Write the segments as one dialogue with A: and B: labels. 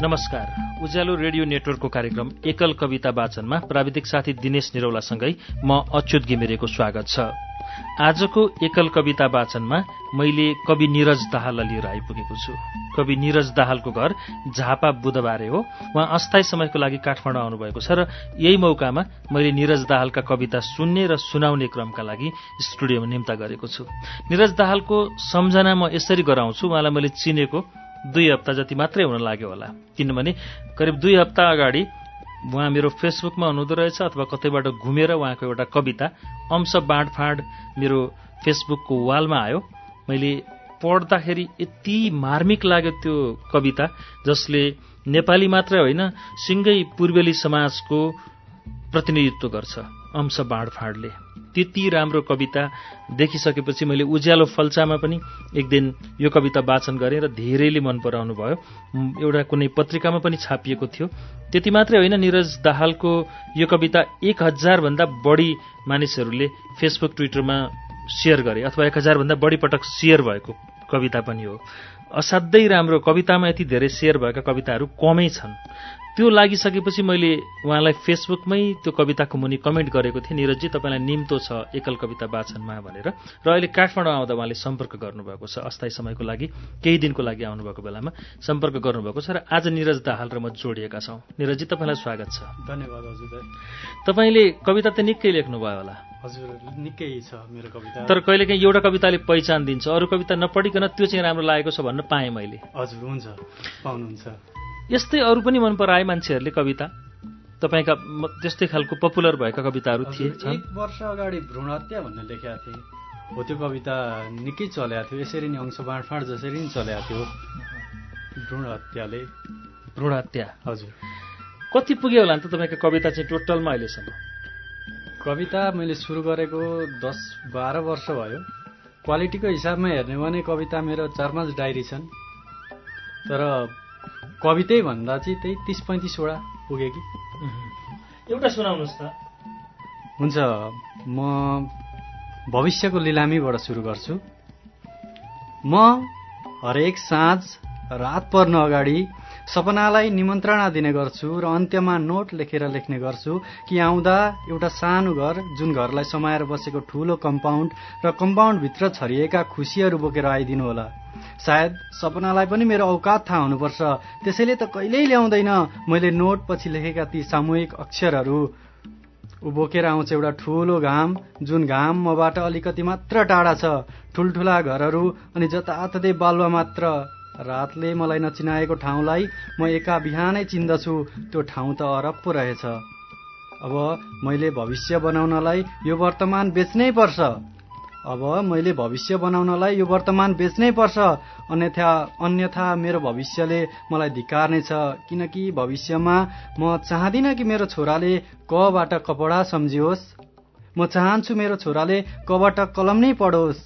A: नमस्कार। उज्यालो रेडियो नेटवर्कको कार्यक्रम एकल कविता वाचनमा प्राविधिक साथी दिनेश निरौलासँगै म अच्युत घिमिरेको स्वागत छ। आजको एकल कविता वाचनमा मैले कवि निरज दाहाललाई लिएर आइपुगेको छु। कवि निरज दाहालको घर झापा बुधबारे हो। उहाँ अस्थायी समयको लागि काठमाडौँ आउनुभएको छ र यही मौकामा मैले निरज दाहालका कविता सुन्ने र सुनाउने क्रमका लागि स्टुडियोमा निम्ता गरेको छु। निरज दाहालको सम्झना म यसरी गराउँछु। उहाँलाई मैले चिनेको दुई हप्ता जति मात्रै हुन लाग्यो होला। किनभने करिब दुई हप्ता अगाडि उहाँ मेरो फेसबुकमा हुनुहुँदो रहेछ अथवा कतैबाट घुमेर उहाँको एउटा कविता अंश बाँडफाँड मेरो फेसबुकको वालमा आयो। मैले पढ्दाखेरि यति मार्मिक लाग्यो त्यो कविता जसले नेपाली मात्रै होइन सिङ्गै पूर्वेली समाजको प्रतिनिधित्व गर्छ। अंश बाँडफाँडले त्यति राम्रो कविता देखिसकेपछि मैले उज्यालो फल्चामा पनि एक दिन यो कविता वाचन गरेँ र धेरैले मन पराउनु भयो। एउटा कुनै पत्रिकामा पनि छापिएको थियो। त्यति मात्रै होइन निरज दाहालको यो कविता एक हजारभन्दा बढी मानिसहरूले फेसबुक ट्विटरमा सेयर गरे अथवा एक हजारभन्दा बढी पटक सेयर भएको कविता पनि हो। असाध्यै राम्रो कवितामा यति धेरै सेयर भएका कविताहरू कमै छन्। त्यो लागिसकेपछि मैले उहाँलाई फेसबुकमै त्यो कविताको मुनि कमेन्ट गरेको थिएँ निरजी तपाईँलाई निम्तो छ एकल कविता वाचनमा भनेर। र अहिले काठमाडौँ आउँदा उहाँले सम्पर्क गर्नुभएको छ अस्थायी समयको लागि केही दिनको लागि आउनुभएको बेलामा सम्पर्क गर्नुभएको छ। र आज निरज दाहाल र म जोडिएका छौँ। निरजी तपाईँलाई स्वागत छ।
B: धन्यवाद हजुर।
A: तपाईँले कविता त निकै लेख्नुभयो होला।
B: हजुर निकै छ मेरो कविता।
A: तर कहिलेकाहीँ एउटा कविताले पहिचान दिन्छ अरू कविता नपढिकन त्यो चाहिँ राम्रो लागेको छ भन्न पाएँ मैले।
B: हजुर हुन्छ। पाउनुहुन्छ।
A: यस्तै अरू पनि मन पराए मान्छेहरूले कविता। तपाईँका त्यस्तै खालको पपुलर भएका कविताहरू थिए
B: एक वर्ष अगाडि भ्रूण हत्या भन्ने लेखेका थिएँ। हो त्यो कविता निकै चलेको थियो। यसरी नै अंश बाँडफाँड जसरी नै चलेको थियो। भ्रूण हत्याले
A: भ्रूण हत्या
B: हजुर।
A: कति पुग्यो होला नि त तपाईँको कविता चाहिँ टोटलमा अहिलेसम्म?
B: कविता मैले सुरु गरेको दस बाह्र वर्ष भयो। क्वालिटीको हिसाबमा हेर्ने भने कविता मेरो चार पाँच डायरी छन्। तर कवितै भन्दा चाहिँ त्यही तिस पैँतिसवटा पुगे कि।
A: एउटा सुनाउनुहोस् त।
B: हुन्छ म भविष्यको लिलामीबाट सुरु गर्छु। म हरेक साँझ रात पर्न अगाडि सपनालाई निमन्त्रणा दिने गर्छु र अन्त्यमा नोट लेखेर लेख्ने गर्छु कि आउँदा एउटा सानो घर जुन घरलाई समाएर बसेको ठुलो कम्पाउन्ड र कम्पाउन्डभित्र छरिएका खुसीहरू बोकेर आइदिनु होला। सायद सपनालाई पनि मेरो औकात थाहा हुनुपर्छ। त्यसैले त कहिल्यै ल्याउँदैन। मैले नोट पछि लेखेका ती सामूहिक अक्षरहरू। ऊ बोकेर आउँछ एउटा ठुलो घाम जुन घाम मबाट अलिकति मात्र टाढा छ। ठुल्ठुला घरहरू अनि जताततै बालुवा मात्र। रातले मलाई नचिनाएको ठाउँलाई म एका बिहानै चिन्दछु। त्यो ठाउँ त अरब पो रहेछ। अब मैले भविष्य बनाउनलाई यो वर्तमान बेच्नै पर्छ। अब मैले भविष्य बनाउनलाई यो वर्तमान बेच्नै पर्छ। अन्यथा अन्यथा मेरो भविष्यले मलाई धिकार्ने छ। किनकि भविष्यमा म चाहदिनँ कि मेरो छोराले कबाट कपडा सम्झियोस्। म चाहन्छु मेरो छोराले कबाट कलम नै पढोस्।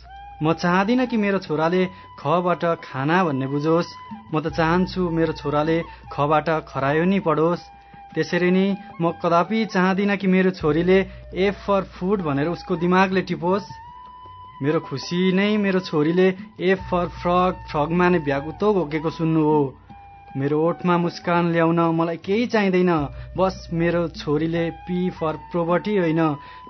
B: म चाहदिनँ कि मेरो छोराले खबाट खाना भन्ने बुझोस्। म त चाहन्छु मेरो छोराले खबाट खरायो नि पढोस्। त्यसरी नै म कदापि चाहदिनँ कि मेरो छोरीले एफ फर फुड भनेर उसको दिमागले टिपोस्। मेरो खुसी नै मेरो छोरीले एफ फर फ्रग फ्रगमा नै भ्यागुतो घोकेको सुन्नु हो। मेरो ओठमा मुस्कान ल्याउन मलाई केही चाहिँदैन। बस मेरो छोरीले पी फर प्रोपर्टी होइन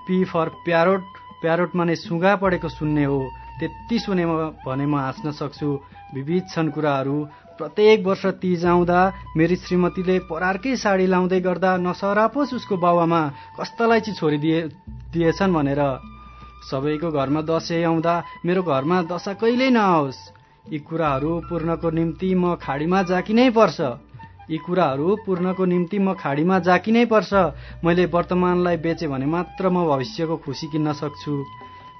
B: पी फर प्यारोट प्यारोटमा नै सुगा पढेको सुन्ने हो। त्यति सुने भने म हाँस्न सक्छु। विविध छन् कुराहरू। प्रत्येक वर्ष तिज आउँदा मेरी श्रीमतीले परारकै साडी लाउँदै गर्दा नसरापोस् उसको बाबुआमा कस्तालाई चाहिँ छोरी दिए दिएछन् भनेर। सबैको घरमा दसैँ आउँदा मेरो घरमा दशा कहिल्यै नआओस्। यी कुराहरू पूर्णको निम्ति म खाडीमा जाकिनै पर्छ। यी कुराहरू पूर्णको निम्ति म खाडीमा जाकिनै पर्छ। मैले वर्तमानलाई बेचे भने मात्र म भविष्यको खुसी किन्न सक्छु।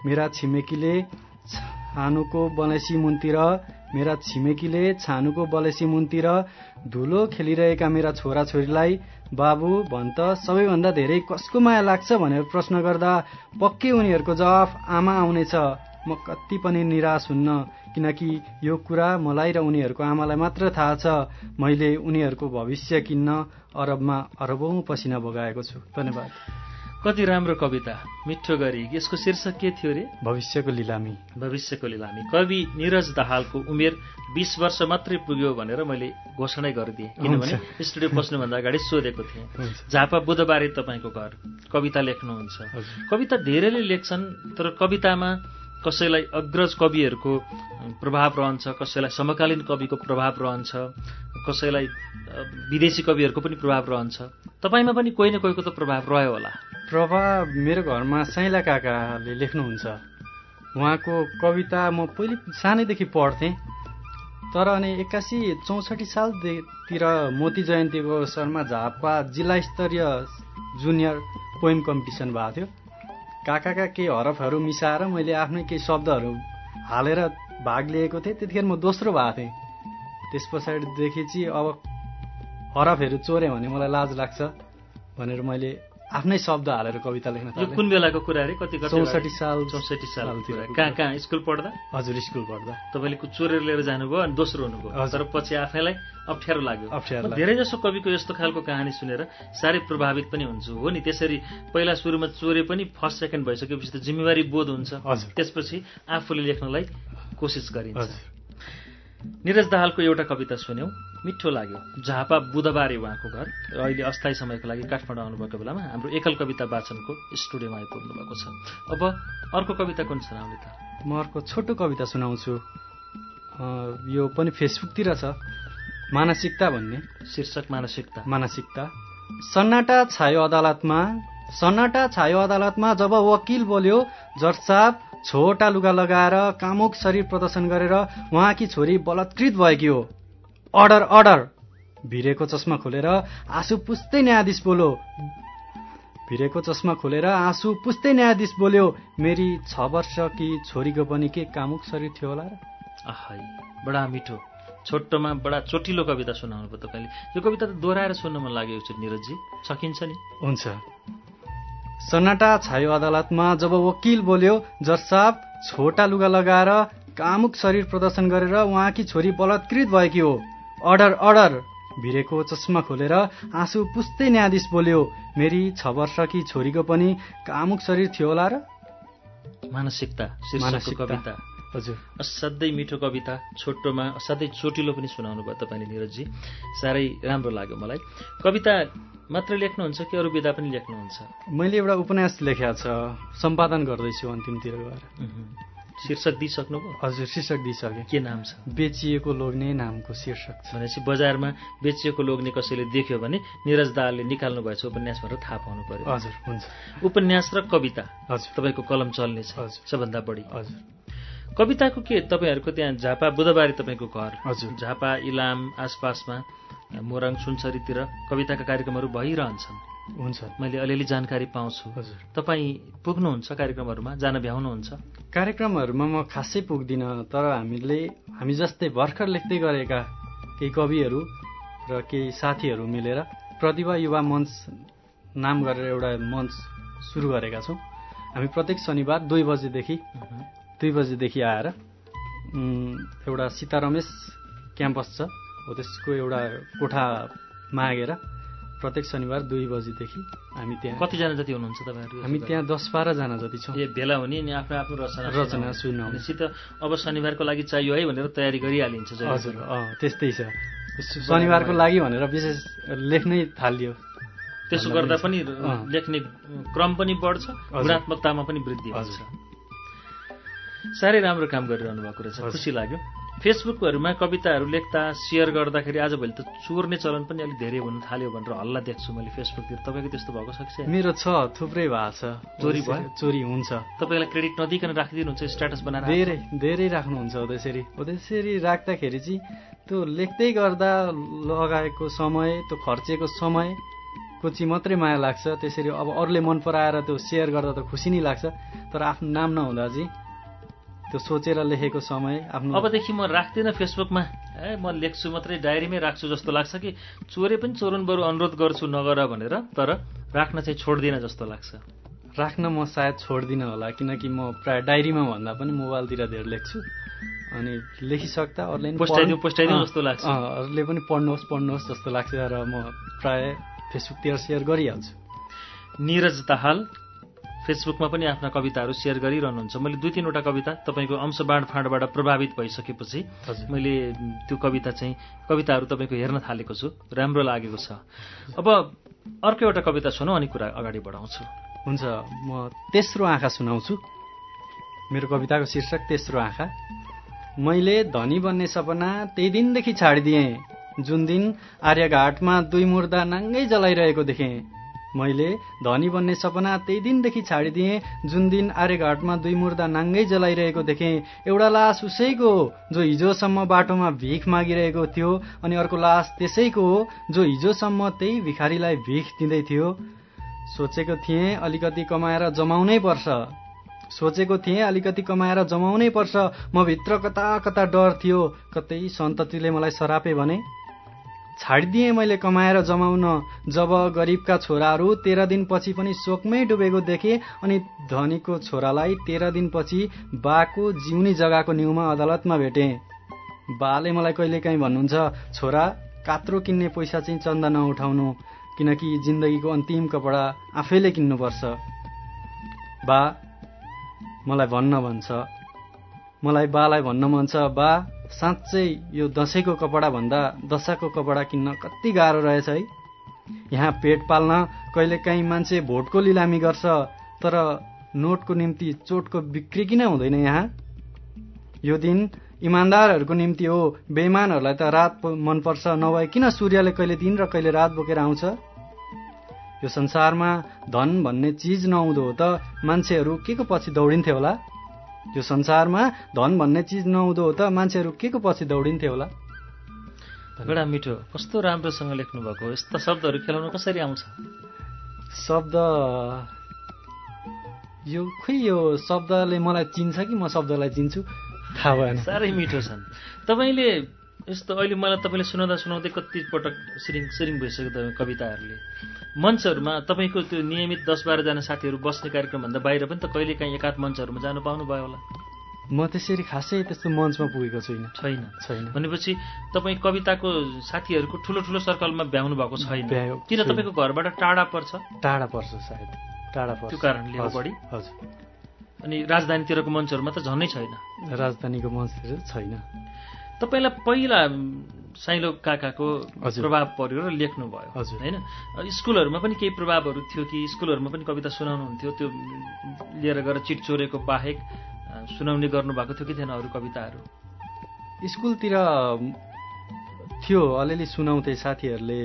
B: मेरा छिमेकीले छानुको बलेसी मुनतिर मेरा छिमेकीले छानुको बलेसी मुनतिर धुलो खेलिरहेका मेरा छोराछोरीलाई बाबु भन् त सबैभन्दा धेरै कसको माया लाग्छ भनेर प्रश्न गर्दा पक्कै उनीहरूको जवाफ आमा आउनेछ। म कति पनि निराश हुन्न किनकि यो कुरा मलाई र उनीहरूको आमालाई मात्र थाहा छ। मैले उनीहरूको भविष्य किन्न अरबमा अरबौँ पसिना बगाएको छु। धन्यवाद।
A: कति राम्रो कविता मिठो गरी। यसको शीर्षक के थियो रे?
B: भविष्यको लिलामी।
A: भविष्यको लिलामी। कवि निरज दाहालको उमेर बिस वर्ष मात्रै पुग्यो भनेर मैले घोषणै गरिदिएँ। किनभने स्टुडियो पस्नुभन्दा अगाडि सोधेको थिएँ। झापा बुधबारे तपाईँको घर। कविता लेख्नुहुन्छ। कविता धेरैले लेख्छन् तर कवितामा कसैलाई अग्रज कविहरूको प्रभाव रहन्छ कसैलाई समकालीन कविको प्रभाव रहन्छ कसैलाई विदेशी कविहरूको पनि प्रभाव रहन्छ। तपाईँमा पनि कोही न कोहीको त प्रभाव रह्यो होला।
B: प्रभा मेरो घरमा साइला काकाले लेख्नुहुन्छ। उहाँको कविता म पहिले सानैदेखि पढ्थेँ तर अनि एक्कासी चौसठी सालतिर मोती जयन्तीको अवसरमा झापा जिल्ला स्तरीय जुनियर पोइम कम्पिटिसन भएको थियो। काकाका केही हरफहरू मिसाएर मैले आफ्नै केही शब्दहरू हालेर भाग लिएको थिएँ त्यतिखेर म दोस्रो भएको थिएँ। त्यस पछाडिदेखि चाहिँ अब हरफहरू चोरेँ भने मलाई लाज लाग्छ भनेर मैले आफ्नै शब्द हालेर कविता लेख्न
A: यो
B: थालेँ
A: कुन बेलाको कुरा अरे? कति
B: चौसठी साल।
A: चौसठी
B: सालतिर
A: कहाँ कहाँ? स्कुल पढ्दा?
B: हजुर स्कुल पढ्दा।
A: तपाईँले चोरेर लिएर जानुभयो अनि दोस्रो हुनुभयो। तर पछि आफैलाई अप्ठ्यारो लाग्यो।
B: अप्ठ्यारो।
A: धेरै जसो कविको यस्तो खालको कहानी सुनेर साह्रै प्रभावित पनि हुन्छु। हो नि? त्यसरी पहिला सुरुमा चोरे पनि फर्स्ट सेकेन्ड भइसकेपछि त जिम्मेवारी बोध हुन्छ। त्यसपछि आफूले लेख्नलाई कोसिस गरिन्छ। निरज दाहालको एउटा कविता सुन्यौं। मिठो लाग्यो। झापा बुधबारे उहाँको घर। र अहिले अस्थायी समयको लागि काठमाडौँ आउनुभएको बेलामा हाम्रो एकल कविता वाचनको स्टुडियोमा आइपुग्नु भएको छ। अब अर्को कविता कुन सुनाउने त?
B: म अर्को छोटो कविता सुनाउँछु। यो पनि फेसबुकतिर छ। मानसिकता भन्ने।
A: शीर्षक मानसिकता।
B: मानसिकता। सन्नाटा छायो अदालतमा सन्नाटा छायो अदालतमा जब वकिल बोल्यो जर्साप छोटा लुगा लगाएर कामुक शरीर प्रदर्शन गरेर उहाँकी छोरी बलात्कृत भएकी हो। Order order! भिरेको चस्मा खोलेर आँसु पुस्दै न्यायाधीश बोल्यो। भिरेको चस्मा खोलेर आँसु पुस्दै न्यायाधीश बोल्यो मेरी छ वर्ष कि छोरीको पनि के कामुक शरीर थियो होला र?
A: बडा मिठो। छोटोमा बडा चोटिलो कविता सुनाउनु भयो तपाईँले। यो कविता त दोहोऱ्याएर सुन्न मन लाग्यो एकचोटि निरजजी। सकिन्छ नि?
B: हुन्छ। सन्नाटा छायो अदालतमा जब वकिल बोल्यो जज छोटा लुगा लगाएर कामुक शरीर प्रदर्शन गरेर उहाँकी छोरी बलात्कृत भएकी हो। अर्डर अर्डर भिरेको चस्मा खोलेर आँसु पुस्दै न्यायाधीश बोल्यो मेरी छ वर्षकी छोरीको पनि कामुक शरीर थियो होला र?
A: मानसिकता। कविता।
B: हजुर।
A: असाध्यै मिठो कविता छोटोमा असाध्यै चोटिलो पनि सुनाउनु भयो तपाईँले निरजजी। साह्रै राम्रो लाग्यो मलाई। कविता मात्र लेख्नुहुन्छ कि अरू विधा पनि लेख्नुहुन्छ?
B: मैले एउटा उपन्यास लेखेको छ सम्पादन गर्दैछु अन्तिमतिर गएर।
A: शीर्षक दिइसक्नुभयो?
B: हजुर शीर्षक दिइसकेँ।
A: के नाम छ?
B: बेचिएको लोग्ने नामको शीर्षक छ।
A: भनेपछि बजारमा बेचिएको लोग्ने कसैले देख्यो भने निरज दालले निकाल्नु भएछ उपन्यास भनेर थाहा पाउनु पर्यो।
B: हजुर हुन्छ।
A: उपन्यास र कविता
B: हजुर।
A: तपाईँको कलम चल्नेछ।
B: हजुर।
A: सबभन्दा बढी।
B: हजुर।
A: कविताको के? तपाईँहरूको त्यहाँ झापा बुधबारे तपाईँको घर।
B: हजुर।
A: झापा इलाम आसपासमा मोरङ सुनसरीतिर कविताका कार्यक्रमहरू भइरहन्छन्।
B: हुन्छ।
A: मैले अलिअलि जानकारी पाउँछु।
B: हजुर।
A: तपाईँ पुग्नुहुन्छ कार्यक्रमहरूमा? जान भ्याउनुहुन्छ?
B: कार्यक्रमहरूमा म खासै पुग्दिनँ तर हामीले हामी जस्तै भर्खर लेख्दै गरेका केही कविहरू र केही साथीहरू मिलेर प्रतिभा युवा मञ्च नाम गरेर एउटा मञ्च सुरु गरेका छौँ। हामी प्रत्येक शनिबार दुई बजेदेखि दुई बजेदेखि आएर एउटा सीता रमेश क्याम्पस छ। हो त्यसको एउटा कोठा मागेर प्रत्येक शनिबार दुई बजीदेखि हामी त्यहाँ
A: कतिजना जति हुनुहुन्छ तपाईँहरू
B: हामी त्यहाँ दस बाह्रजना जति छौँ
A: ए भेला हुने अनि आफ्नो आफ्नो रचना
B: रचना
A: भनेपछि त अब शनिबारको लागि चाहियो है भनेर तयारी गरिहालिन्छ
B: हजुर। अँ त्यस्तै छ शनिबारको लागि भनेर विशेष लेख्नै थालियो
A: त्यसो गर्दा पनि। लेख्ने क्रम पनि बढ्छ। गुणात्मकतामा पनि वृद्धि हुन्छ। साह्रै राम्रो काम गरिरहनु भएको रहेछ। खुसी लाग्यो फेसबुकहरूमा कविताहरू लेख्दा सेयर गर्दाखेरि आजभोलि त चोर्ने चलन पनि अलिक धेरै हुन थाल्यो भनेर हल्ला देख्छु मैले फेसबुकतिर तपाईँको त्यस्तो भएको छ कि छैन?
B: मेरो छ थुप्रै भएको छ।
A: चोरी भयो?
B: चोरी हुन्छ।
A: तपाईँलाई क्रेडिट नदिकन राखिदिनुहुन्छ स्ट्याटस बनाएर
B: धेरै धेरै राख्नुहुन्छ हो त्यसरी हो त्यसरी राख्दाखेरि चाहिँ त्यो लेख्दै गर्दा लगाएको समय त्यो खर्चेको समयको चाहिँ मात्रै माया लाग्छ त्यसरी अब अरूले मन पराएर त्यो सेयर गर्दा त खुसी नै लाग्छ तर आफ्नो नाम नहुँदा चाहिँ त्यो सोचेर लेखेको समय आफ्नो
A: अबदेखि म राख्दिनँ फेसबुकमा ए म लेख्छु मात्रै डायरीमै राख्छु जस्तो लाग्छ कि चोरे पनि चोरुन बरु अनुरोध गर्छु नगर भनेर तर राख्न चाहिँ छोड्दिनँ जस्तो लाग्छ।
B: राख्न म सायद छोड्दिनँ होला किनकि म प्राय डायरीमा भन्दा पनि मोबाइलतिर धेर लेख्छु। अनि लेखिसक्दा अरूले पनि
A: पोस्टाइदिउँ, पोस्टाइदिउँ जस्तो लाग्छ।
B: अरूले पनि पढ्नुहोस् पढ्नुहोस् जस्तो लाग्छ र म प्राय फेसबुकतिर सेयर गरिहाल्छु।
A: निरज दाहाल फेसबुकमा पनि आफ्ना कविताहरू सेयर गरिरहनुहुन्छ। मैले दुई तिनवटा कविता तपाईँको अंश बाँडफाँडबाट प्रभावित भइसकेपछि। मैले त्यो कविता चाहिँ कविताहरू तपाईँको हेर्न थालेको छु। राम्रो लागेको छ। अब अर्को एउटा कविता सुनौ अनि कुरा अगाडि बढाउँछु।
B: हुन्छ म तेस्रो आँखा सुनाउँछु। मेरो कविताको शीर्षक तेस्रो आँखा। मैले धनी बन्ने सपना त्यही दिनदेखि छाडिदिएँ। जुन दिन आर्यघाटमा दुई मुर्दा नाङ्गै जलाइरहेको देखेँ। मैले धनी बन्ने सपना त्यही दिनदेखि छाडिदिएँ। जुन दिन आर्यघाटमा दुई मुर्दा नाङ्गै जलाइरहेको देखेँ एउटा लास उसैको जो हिजोसम्म बाटोमा भिख मागिरहेको थियो अनि अर्को लास त्यसैको हो जो हिजोसम्म त्यही भिखारीलाई भिख दिँदै थियो। सोचेको थिएँ अलिकति कमाएर जमाउनै पर्छ। सोचेको थिएँ अलिकति कमाएर जमाउनै पर्छ। म भित्र कता कता डर थियो कतै सन्ततिले मलाई सरापे भने। छाडिदिएँ मैले कमाएर जमाउन। जब गरिबका छोराहरू तेह्र दिनपछि पनि शोकमै डुबेको देखेँ अनि धनीको छोरालाई तेह्र दिनपछि बाको जिउनी जग्गाको न्युमा अदालतमा भेटेँ। बाले मलाई कहिलेकाहीँ भन्नुहुन्छ छोरा कात्रो किन्ने पैसा चाहिँ चन्दा नउठाउनु किनकि जिन्दगीको अन्तिम कपडा आफैले किन्नुपर्छ। बा मलाई भन्न भन्छ। मलाई बालाई भन्न मन छ बा। साँच्चै यो दसैँको कपडा भन्दा दशाको कपडा किन्न कति गाह्रो रहेछ है। यहाँ पेट पाल्न कहिलेकाहीँ मान्छे भोटको लिलामी गर्छ तर नोटको निम्ति चोटको बिक्री किन हुँदैन यहाँ? यो दिन इमान्दारहरूको निम्ति हो बेइमानहरूलाई त रात मनपर्छ नभए किन सूर्यले कहिले दिन र कहिले रात बोकेर आउँछ? यो संसारमा धन भन्ने चिज नहुँदो हो त मान्छेहरू के को पछि दौडिन्थे होला? यो संसारमा धन भन्ने चिज नहुँदो हो त मान्छेहरू के को पछि दौडिन्थे होला?
A: बडा मिठो कस्तो राम्रोसँग लेख्नु भएको यस्ता शब्दहरू खेलाउन कसरी आउँछ?
B: शब्द यो खोइ यो शब्दले मलाई चिन्छ कि म शब्दलाई चिन्छु? थाहा भएन।
A: साह्रै मिठो छन्। तपाईँले यस्तो अहिले मलाई तपाईँले सुनाउँदा सुनाउँदै कति पटक सिरिङ सिरिङ भइसक्यो तपाईँ कविताहरूले। मञ्चहरूमा तपाईँको त्यो नियमित दस बाह्रजना साथीहरू बस्ने कार्यक्रमभन्दा बाहिर पनि त कहिले काहीँ एकाध मञ्चहरूमा जानु पाउनुभयो होला।
B: म त्यसरी खासै त्यस्तो मञ्चमा पुगेको छुइनँ।
A: छैन।
B: छैन।
A: भनेपछि तपाईँ कविताको साथीहरूको ठुलो ठुलो सर्कलमा भ्याउनु भएको छैन।
B: भ्यायो-
A: किन। तपाईँको घरबाट टाढा पर्छ?
B: टाढा पर्छ सायद। टाढा पर्छ।
A: त्यो कारणले बढी?
B: हजुर।
A: अनि राजधानीतिरको मञ्चहरूमा त झन्नै छैन।
B: राजधानीको मञ्चतिर छैन।
A: तपाईँलाई पहिला साइलो काकाको। प्रभाव पर्यो र लेख्नु भयो
B: हजुर।
A: होइन? स्कुलहरूमा पनि केही प्रभावहरू थियो कि स्कुलहरूमा पनि कविता सुनाउनुहुन्थ्यो त्यो लिएर गएर चिट चोरेको बाहेक सुनाउने गर्नुभएको थियो कि थिएन अरू कविताहरू?
B: स्कुलतिर थियो अलिअलि सुनाउँथे साथीहरूले।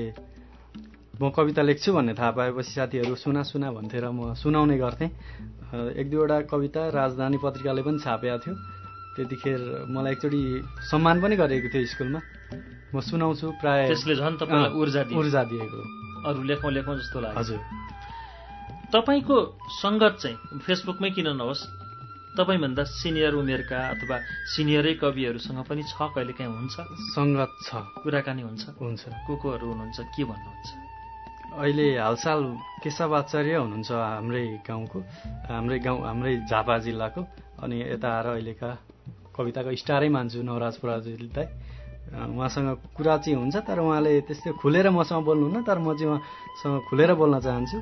B: म कविता लेख्छु भन्ने थाहा पाएपछि साथीहरू सुना सुना भन्थे र म सुनाउने गर्थेँ। एक दुईवटा कविता राजधानी पत्रिकाले पनि छापेको थियो। त्यतिखेर मलाई एकचोटि सम्मान पनि गरेको थियो स्कुलमा। म सुनाउँछु प्राय
A: त्यसले झन् तपाईँलाई ऊर्जा
B: ऊर्जा दिएको।
A: अरू लेखौँ लेखौँ जस्तो लाग्यो।
B: हजुर।
A: तपाईँको सङ्गत चाहिँ फेसबुकमै किन नहोस्? तपाईँभन्दा सिनियर उमेरका अथवा सिनियरै कविहरूसँग पनि छ कहिलेकाहीँ हुन्छ?
B: सङ्गत छ।
A: कुराकानी हुन्छ?
B: हुन्छ।
A: को कोहरू हुनुहुन्छ के भन्नुहुन्छ?
B: अहिले हालसाल केशवाचार्य हुनुहुन्छ हाम्रै गाउँको हाम्रै गाउँ हाम्रै झापा जिल्लाको अनि यता आएर अहिलेका कविताको स्टारै मान्छु नवराज पराजुलीलाई उहाँसँग कुरा चाहिँ हुन्छ तर उहाँले त्यस्तै खुलेर मसँग बोल्नुहुन्न तर म चाहिँ उहाँसँग खुलेर बोल्न चाहन्छु।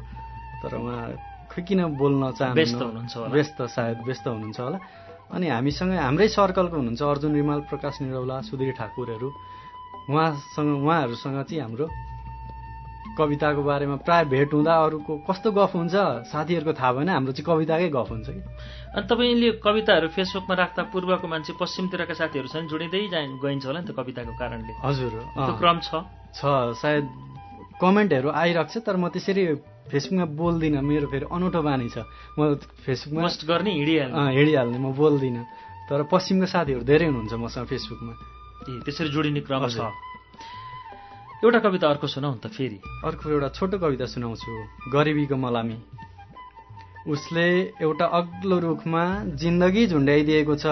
B: तर उहाँ खै किन बोल्न चाहनु
A: व्यस्त हुनुहुन्छ होला।
B: व्यस्त सायद व्यस्त हुनुहुन्छ होला। अनि हामीसँग हाम्रै सर्कलको हुनुहुन्छ अर्जुन रिमाल प्रकाश निरौला सुधीर ठाकुरहरू। उहाँसँग उहाँहरूसँग चाहिँ हाम्रो कविताको बारेमा प्राय भेट हुँदा अरूको कस्तो गफ हुन्छ साथीहरूको थाहा भएन हाम्रो चाहिँ कविताकै गफ हुन्छ कि?
A: अनि तपाईँले कविताहरू फेसबुकमा राख्दा पूर्वको मान्छे पश्चिमतिरका साथीहरू छन् जोडिँदै गइन्छ होला नि त कविताको कारणले।
B: हजुर
A: क्रम छ?
B: छ सायद कमेन्टहरू आइरहेको छ तर म त्यसरी फेसबुकमा बोल्दिनँ मेरो फेरि अनौठो बानी छ। म फेसबुकमा
A: पोस्ट गर्ने हिँडिहाल्ने।
B: हिँडिहाल्ने म बोल्दिनँ। तर पश्चिमको साथीहरू धेरै हुनुहुन्छ मसँग फेसबुकमा।
A: ए, त्यसरी जोडिने क्रम छ। एउटा कविता अर्को सुनाउ न त फेरि।
B: अर्को एउटा छोटो कविता सुनाउँछु। गरिबीको मलामी उसले एउटा अग्लो रुखमा जिन्दगी झुन्ड्याइदिएको छ।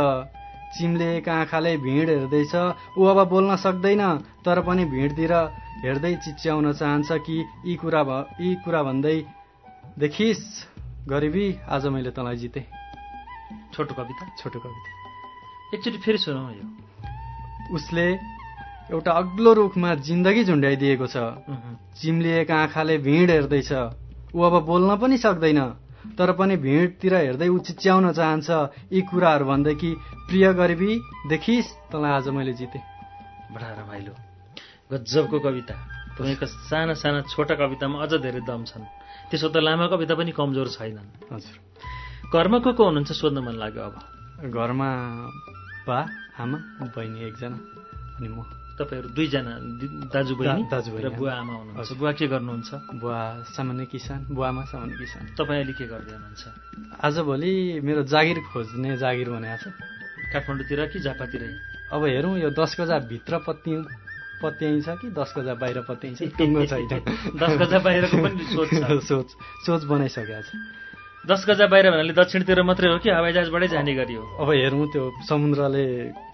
B: चिम्लिएका आँखाले भिड हेर्दैछ। ऊ अब बोल्न सक्दैन तर पनि भिडतिर हेर्दै चिच्याउन चाहन्छ कि यी कुरा यी कुरा भन्दै। देखिस गरिबी आज मैले तँलाई जितेँ।
A: छोटो कविता?
B: छोटो कविता।
A: एकचोटि फेरि सुनौ यो।
B: उसले एउटा अग्लो रुखमा जिन्दगी झुन्ड्याइदिएको छ। चिम्लिएका आँखाले भिड हेर्दैछ। ऊ अब बोल्न पनि सक्दैन तर पनि भिडतिर हेर्दै ऊ चिच्याउन चाहन्छ। यी कुराहरू भन्दै प्रिय गरिबी देखिस तँलाई आज मैले जितेँ।
A: बडा रमाइलो। गजबको कविता। तपाईँको साना साना छोटा कवितामा अझ धेरै दम छन्। त्यसो त लामा कविता पनि कमजोर छैनन्।
B: हजुर।
A: घरमा को को हुनुहुन्छ सोध्न मन लाग्यो अब?
B: घरमा बा आमा बहिनी एकजना अनि म।
A: तपाईँहरू दुईजना दाजु बहिनी
B: दाजुबहिनी
A: र बुवा आमा हुनुहुन्छ। बुवा के गर्नुहुन्छ?
B: बुवा सामान्य किसान बुवामा सामान्य किसान।
A: तपाईँ अहिले के गर्दै हुनुहुन्छ?
B: आजभोलि मेरो जागिर खोज्ने जागिर भनेको छ।
A: काठमाडौँतिर कि झापातिरै?
B: अब हेरौँ यो दस गजा भित्र पत्ती पत्याइन्छ कि दस गजा बाहिर पत्याइन्छ? टुङ्गो छैन।
A: दस गजा बाहिरको पनि सोच
B: सोच सोच बनाइसकेको छ।
A: दस गजा बाहिर भन्नाले दक्षिणतिर मात्रै हो कि हवाईजहाजबाटै जाने गरी हो।
B: अब हेरौँ त्यो समुद्रले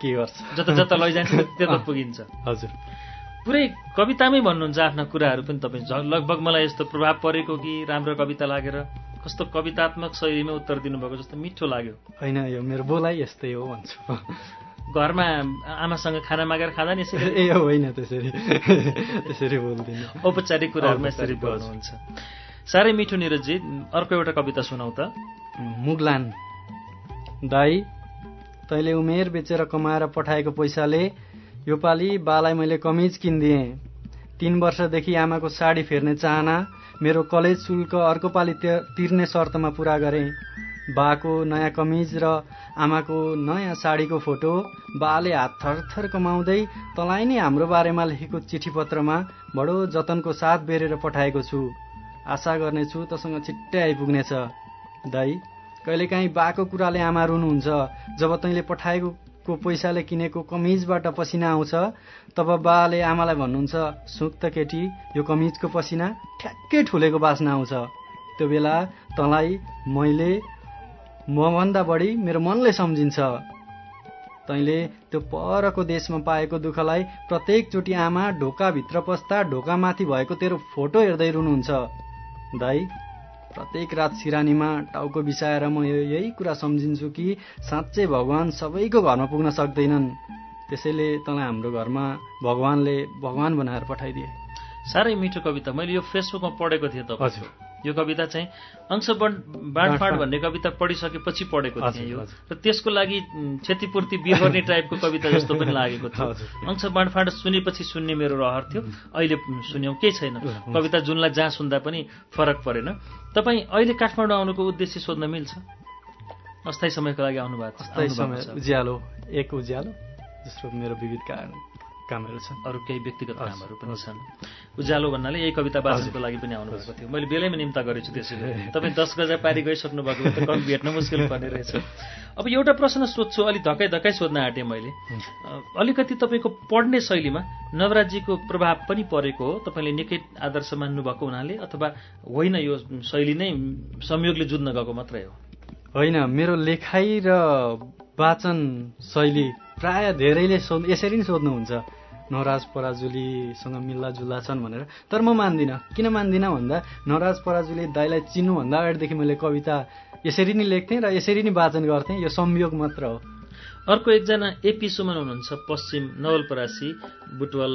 B: के गर्छ।
A: जता जता लैजान्छ त्यता पुगिन्छ।
B: हजुर।
A: पुरै कवितामै भन्नुहुन्छ आफ्ना कुराहरू पनि तपाईँ। लगभग मलाई यस्तो प्रभाव परेको कि राम्रो कविता लागेर कस्तो कवितात्मक शैलीमा उत्तर दिनुभएको जस्तो मिठो लाग्यो।
B: होइन यो मेरो बोलाइ यस्तै हो भन्छु।
A: घरमा आमासँग खाना मागेर खाँदा नि
B: ए होइन त्यसरी। त्यसरी बोल्दिनँ।
A: औपचारिक कुराहरूमा यसरी बोल्नुहुन्छ। साह्रै मिठो निरजी अर्को एउटा कविता सुनाउ त।
B: मुगलान दाई तैँले उमेर बेचेर कमाएर पठाएको पैसाले योपालि बालाई मैले कमिज किनिदिएँ। तिन वर्षदेखि आमाको साडी फेर्ने चाहना मेरो कलेज शुल्क अर्को पालि तिर्ने शर्तमा पुरा गरेँ। बाको नयाँ कमिज र आमाको नयाँ साडीको फोटो बाले हात थरथर कमाउँदै तँलाई नै हाम्रो बारेमा लेखेको चिठी पत्रमा बडो जतनको साथ बेरेर पठाएको छु। आशा गर्नेछु तसँग छिट्टै आइपुग्नेछ। दाई कहिलेकाहीँ बाको कुराले आमा रुनुहुन्छ। जब तैँले पठाएको को पैसाले किनेको कमिजबाट पसिना आउँछ तब बाले आमालाई भन्नुहुन्छ सुक त केटी यो कमिजको पसिना ठ्याक्कै ठुलेको बास्ना आउँछ। त्यो बेला तँलाई मैले मभन्दा बढी मेरो मनले सम्झिन्छ। तैँले त्यो परको देशमा पाएको दुःखलाई प्रत्येकचोटि आमा ढोकाभित्र पस्दा ढोकामाथि भएको तेरो फोटो हेर्दै रुनुहुन्छ। दाई प्रत्येक रात सिरानीमा टाउको बिसाएर म यही कुरा सम्झिन्छु कि साँच्चै भगवान् सबैको घरमा पुग्न सक्दैनन्। त्यसैले तँलाई हाम्रो घरमा भगवान्ले भगवान् बनाएर पठाइदिए।
A: साह्रै मिठो कविता। मैले यो फेसबुकमा पढेको थिएँ त
B: हजुर।
A: यो कविता चाहिँ अंश बाँडफाँड भन्ने कविता पढिसकेपछि पढेको थिएँ यो। र त्यसको लागि क्षतिपूर्ति बिहोर्ने टाइपको कविता जस्तो पनि लागेको थियो। अंश बाँडफाँड सुनेपछि सुन्ने मेरो रहर थियो। अहिले सुन्यौँ केही छैन। कविता जुनलाई जहाँ सुन्दा पनि फरक परेन। तपाईँ अहिले काठमाडौँ आउनुको उद्देश्य सोध्न मिल्छ? अस्थायी समयको लागि आउनुभएको
B: उज्यालो एक उज्यालो जसको मेरो विविध कारण। कामहरू छन्।
A: अरू केही व्यक्तिगत कामहरू पनि छन्। उज्यालो भन्नाले यही कविता वाचनको लागि पनि आउनुभएको थियो। मैले बेलैमा निम्ता गरेछु त्यसैले तपाईँ दस गजा पारी गइसक्नु भएको त कवि भेट्न मुस्किल पर्ने रहेछ। अब एउटा प्रश्न सोध्छु अलिक धक्कै धक्कै सोध्न आँटेँ मैले। अलिकति तपाईँको पढ्ने शैलीमा नवराजीको प्रभाव पनि परेको हो। तपाईँले निकै आदर्श मान्नुभएको हुनाले अथवा होइन यो शैली नै संयोगले जुझ्न गएको मात्रै हो।
B: होइन मेरो लेखाइ र वाचन शैली प्राय धेरैले सोध् यसरी नै सोध्नुहुन्छ। नवराज पराजुलीसँग मिल्लाजुल्ला छन् भनेर। तर म मान्दिनँ। किन मान्दिनँ भन्दा नवराज पराजुली दाईलाई चिन्नुभन्दा अगाडिदेखि मैले कविता यसरी नै लेख्थेँ र यसरी नै वाचन गर्थेँ। यो संयोग मात्र हो।
A: अर्को एकजना एपी सुमन हुनुहुन्छ पश्चिम नवलपरासी बुटवल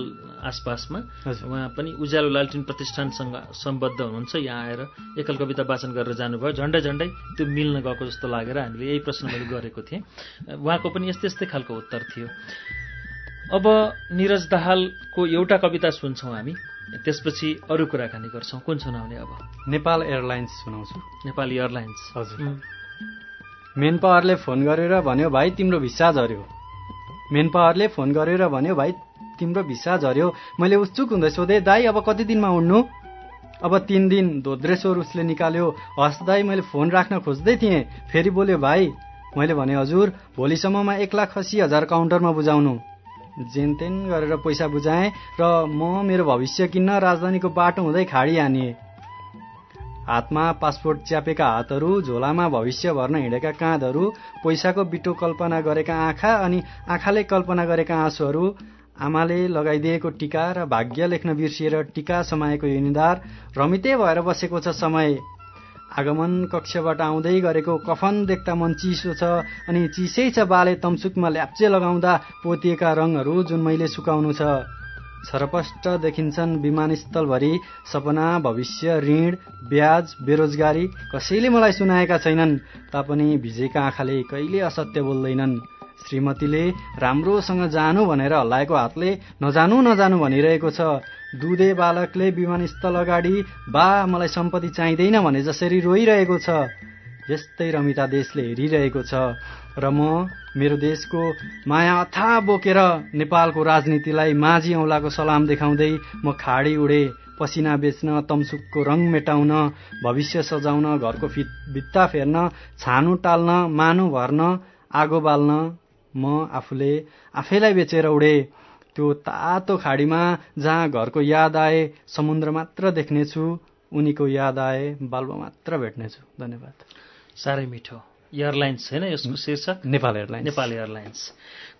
A: आसपासमा। उहाँ पनि उज्यालो लालटिन प्रतिष्ठानसँग सम्बद्ध हुनुहुन्छ। यहाँ आएर एकल कविता वाचन गरेर जानुभयो। झन्डै झन्डै त्यो मिल्न गएको जस्तो लागेर हामीले यही प्रश्न मैले गरेको थिएँ। उहाँको पनि यस्तै यस्तै खालको उत्तर थियो। अब निरज दाहालको एउटा कविता सुन्छौँ हामी। त्यसपछि अरू कुराकानी गर्छौँ। कुन सुनाउने अब?
B: नेपाल एयरलाइन्स सुनाउँछु।
A: नेपाल एयरलाइन्स।
B: हजुर। मेन पावरले फोन गरेर भन्यो भाइ तिम्रो भिसा झऱ्यो। मेन पावरले फोन गरेर भन्यो भाइ तिम्रो भिसा झऱ्यो। मैले उत्सुक हुँदै सोधेँ दाई अब कति दिनमा उड्नु? अब तिन दिन धोद्रेश्वर उसले निकाल्यो। हस् दाई मैले फोन राख्न खोज्दै थिएँ। फेरि बोल्यो भाइ मैले भने हजुर भोलिसम्ममा एक लाख अस्सी हजार काउन्टरमा बुझाउनु। जेनतेन गरेर पैसा बुझाएँ र म मेरो भविष्य किन्न राजधानीको बाटो हुँदै खाडी हानिए। हातमा पासपोर्ट च्यापेका हातहरू झोलामा भविष्य भर्न हिँडेका काँधहरू पैसाको बिटो कल्पना गरेका आँखा अनि आँखाले कल्पना गरेका आँसुहरू आमाले लगाइदिएको टिका र भाग्य लेख्न बिर्सिएर टिका समाएको यो निधार रमिते भएर बसेको छ समय। आगमन कक्षबाट आउँदै गरेको कफन देख्दा मन चिसो छ अनि चिसै छ बाले तमसुकमा ल्याप्चे लगाउँदा पोतिएका रङहरू जुन मैले सुकाउनु छ। छरपष्ट देखिन्छन् विमानस्थलभरि सपना भविष्य ऋण ब्याज बेरोजगारी कसैले मलाई सुनाएका छैनन् तापनि भिजेका आँखाले कहिले असत्य बोल्दैनन्। श्रीमतीले राम्रोसँग जानु भनेर हल्लाएको हातले नजानु नजानु भनिरहेको छ। दुधे बालकले विमानस्थल अगाडि बा मलाई सम्पत्ति चाहिँदैन भने जसरी रोइरहेको छ। यस्तै रमिता देशले हेरिरहेको छ। र म मेरो देशको माया अथा बोकेर नेपालको राजनीतिलाई माझी औँलाको सलाम देखाउँदै म खाडी उडे पसिना बेच्न तमसुकको रङ मेटाउन भविष्य सजाउन घरको फिट भित्ता फेर्न छानु टाल्न मानु भर्न आगो बाल्न म आफूले आफैलाई बेचेर उडे। त्यो तातो खाडीमा जहाँ घरको याद आए समुद्र मात्र देख्नेछु उनीको याद आए बाल्ब मात्र भेट्नेछु। धन्यवाद।
A: साह्रै मिठो। एयरलाइन्स होइन यसको शीर्षक?
B: नेपाल एयरलाइन्स।
A: नेपाल एयरलाइन्स।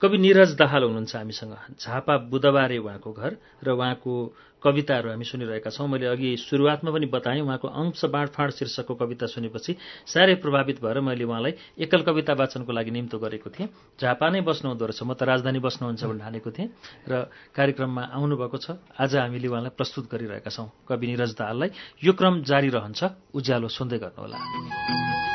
A: कवि निरज दाहाल हुनुहुन्छ हामीसँग। झापा बुधबारे उहाँको घर र उहाँको कविताहरू हामी सुनिरहेका छौँ। मैले अघि सुरुवातमा पनि बताएँ उहाँको अंश बाँडफाँड शीर्षकको कविता सुनेपछि साह्रै प्रभावित भएर मैले उहाँलाई एकल कविता वाचनको लागि निम्तो गरेको थिएँ। झापा नै बस्नुहुँदो रहेछ म त राजधानी बस्नुहुन्छ भन्ने ठानेको थिएँ र कार्यक्रममा आउनुभएको छ। आज हामीले उहाँलाई प्रस्तुत गरिरहेका छौँ। कवि निरज दाहाललाई यो क्रम जारी रहन्छ। उज्यालो सुन्दै गर्नुहोला।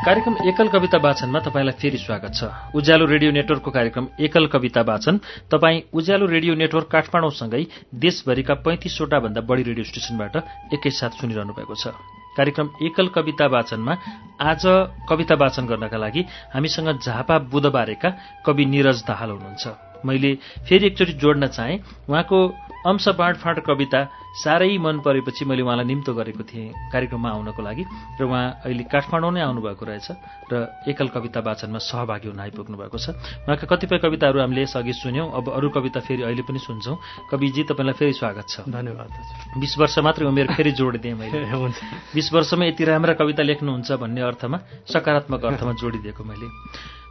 A: कार्यक्रम एकल कविता वाचनमा तपाईँलाई फेरि स्वागत छ। उज्यालो रेडियो नेटवर्कको कार्यक्रम एकल कविता वाचन। तपाईँ उज्यालो रेडियो नेटवर्क काठमाडौँसँगै देशभरिका पैंतिसवटा भन्दा बढी रेडियो स्टेशनबाट एकैसाथ सुनिरहनु भएको छ। कार्यक्रम एकल कविता वाचनमा आज कविता वाचन गर्नका लागि हामीसँग झापा बुधबारेका कवि निरज दाहाल हुनुहुन्छ। मैले फेरि एकचोटि जोड्न चाहे उहाँको अंश बाँडफाँड कविता साह्रै मन परेपछि मैले उहाँलाई निम्तो गरेको थिएँ कार्यक्रममा आउनको लागि र उहाँ अहिले काठमाडौँ नै आउनुभएको रहेछ र एकल कविता वाचनमा सहभागी हुन आइपुग्नु भएको छ। उहाँका कतिपय कविताहरू हामीले यसअघि सुन्यौं। अब अरू कविता फेरि अहिले पनि सुन्छौं। कविजी तपाईँलाई फेरि स्वागत छ।
B: धन्यवाद।
A: बिस वर्ष मात्रै उमेर फेरि जोडिदिएँ मैले। बिस वर्षमा यति राम्रा कविता लेख्नुहुन्छ भन्ने अर्थमा सकारात्मक अर्थमा जोडिदिएको मैले।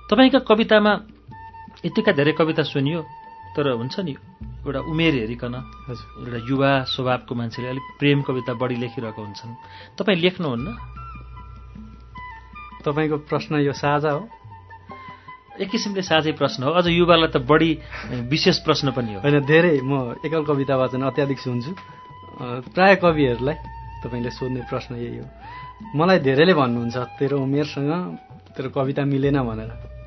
A: तपाईँका कवितामा यतिका धेरै कविता सुनियो। तर हुन्छ नि एउटा उमेर हेरिकन एउटा युवा स्वभावको मान्छेले अलिक प्रेम कविता बढी लेखिरहेको हुन्छन्। तपाईँ लेख्नुहुन्न?
B: तपाईँको प्रश्न यो साझा हो।
A: एक किसिमले साझै प्रश्न हो। अझ युवालाई त बढी विशेष प्रश्न पनि हो।
B: होइन धेरै। म एकल कविता वाचन अत्याधिक सुन्छु। प्राय कविहरूलाई तपाईँले सोध्ने प्रश्न यही हो। मलाई धेरैले भन्नुहुन्छ तेरो उमेरसँग तेरो कविता मिलेन भनेर।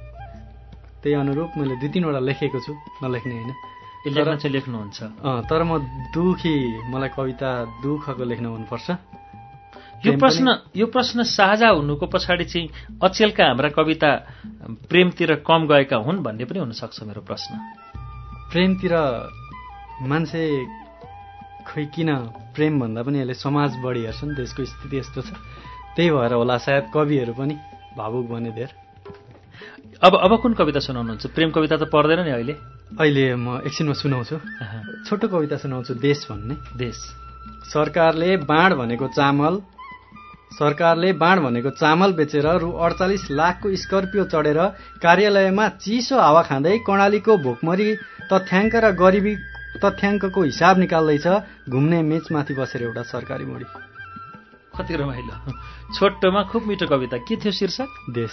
B: त्यही अनुरूप मैले दुई तिनवटा लेखेको छु नलेख्ने होइन।
A: लेख्नुहुन्छ।
B: तर म दुखी मलाई कविता दुःखको लेख्न मनपर्छ।
A: यो प्रश्न यो प्रश्न साझा हुनुको पछाडि चाहिँ अचेलका हाम्रा कविता प्रेमतिर कम गएका हुन् भन्ने पनि हुनसक्छ मेरो प्रश्न।
B: प्रेमतिर मान्छे खै किन प्रेम भन्दा पनि यसले समाज बढी हेर्छन् देशको स्थिति यस्तो छ। त्यही भएर होला सायद कविहरू पनि भावुक बने धेर।
A: अब अब कुन कविता सुनाउनुहुन्छ? प्रेम कविता त पर्दैन नि अहिले।
B: अहिले म एकछिनमा सुनाउँछु। छोटो कविता सुनाउँछु देश भन्ने।
A: देश।
B: सरकारले बाँड भनेको चामल सरकारले बाँड भनेको चामल बेचेर रु अडचालिस लाखको स्कर्पियो चढेर कार्यालयमा चिसो हावा खाँदै कर्णालीको भोकमरी तथ्याङ्क र गरिबी तथ्याङ्कको हिसाब निकाल्दैछ घुम्ने मेचमाथि बसेर एउटा सरकारी मुडी।
A: कति रमाइलो। छोटोमा खुब मिठो कविता। के थियो शीर्षक?
B: देश।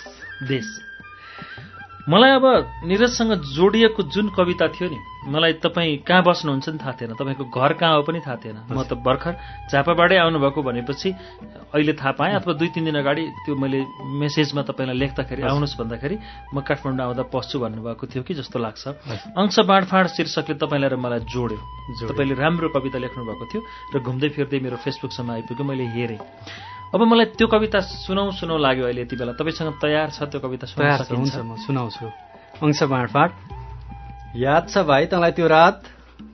A: देश। मलाई अब निरजसँग जोडिएको जुन कविता थियो नि मलाई तपाईँ कहाँ बस्नुहुन्छ नि थाहा थिएन तपाईँको घर कहाँ हो पनि थाहा थिएन। म त भर्खर झापाबाटै आउनुभएको भनेपछि अहिले थाहा पाएँ अथवा दुई तिन दिन अगाडि त्यो मैले मेसेजमा तपाईँलाई लेख्दाखेरि आउनुहोस् भन्दाखेरि म काठमाडौँ आउँदा पस्छु भन्नुभएको थियो कि जस्तो लाग्छ। अंश बाँडफाँड शीर्षकले तपाईँलाई र मलाई जोड्यो। तपाईँले राम्रो कविता लेख्नु भएको थियो र घुम्दै फिर्दै मेरो फेसबुकसम्म आइपुग्यो मैले हेरेँ। अब मलाई त्यो कविता सुनाउ सुनाउ लाग्यो अहिले यति बेला। तपाईँसँग तयार छ त्यो कविता
B: तयार हुन्छ म सुनाउँछु। अंश बाँडफाँड याद छ भाइ तँलाई त्यो रात?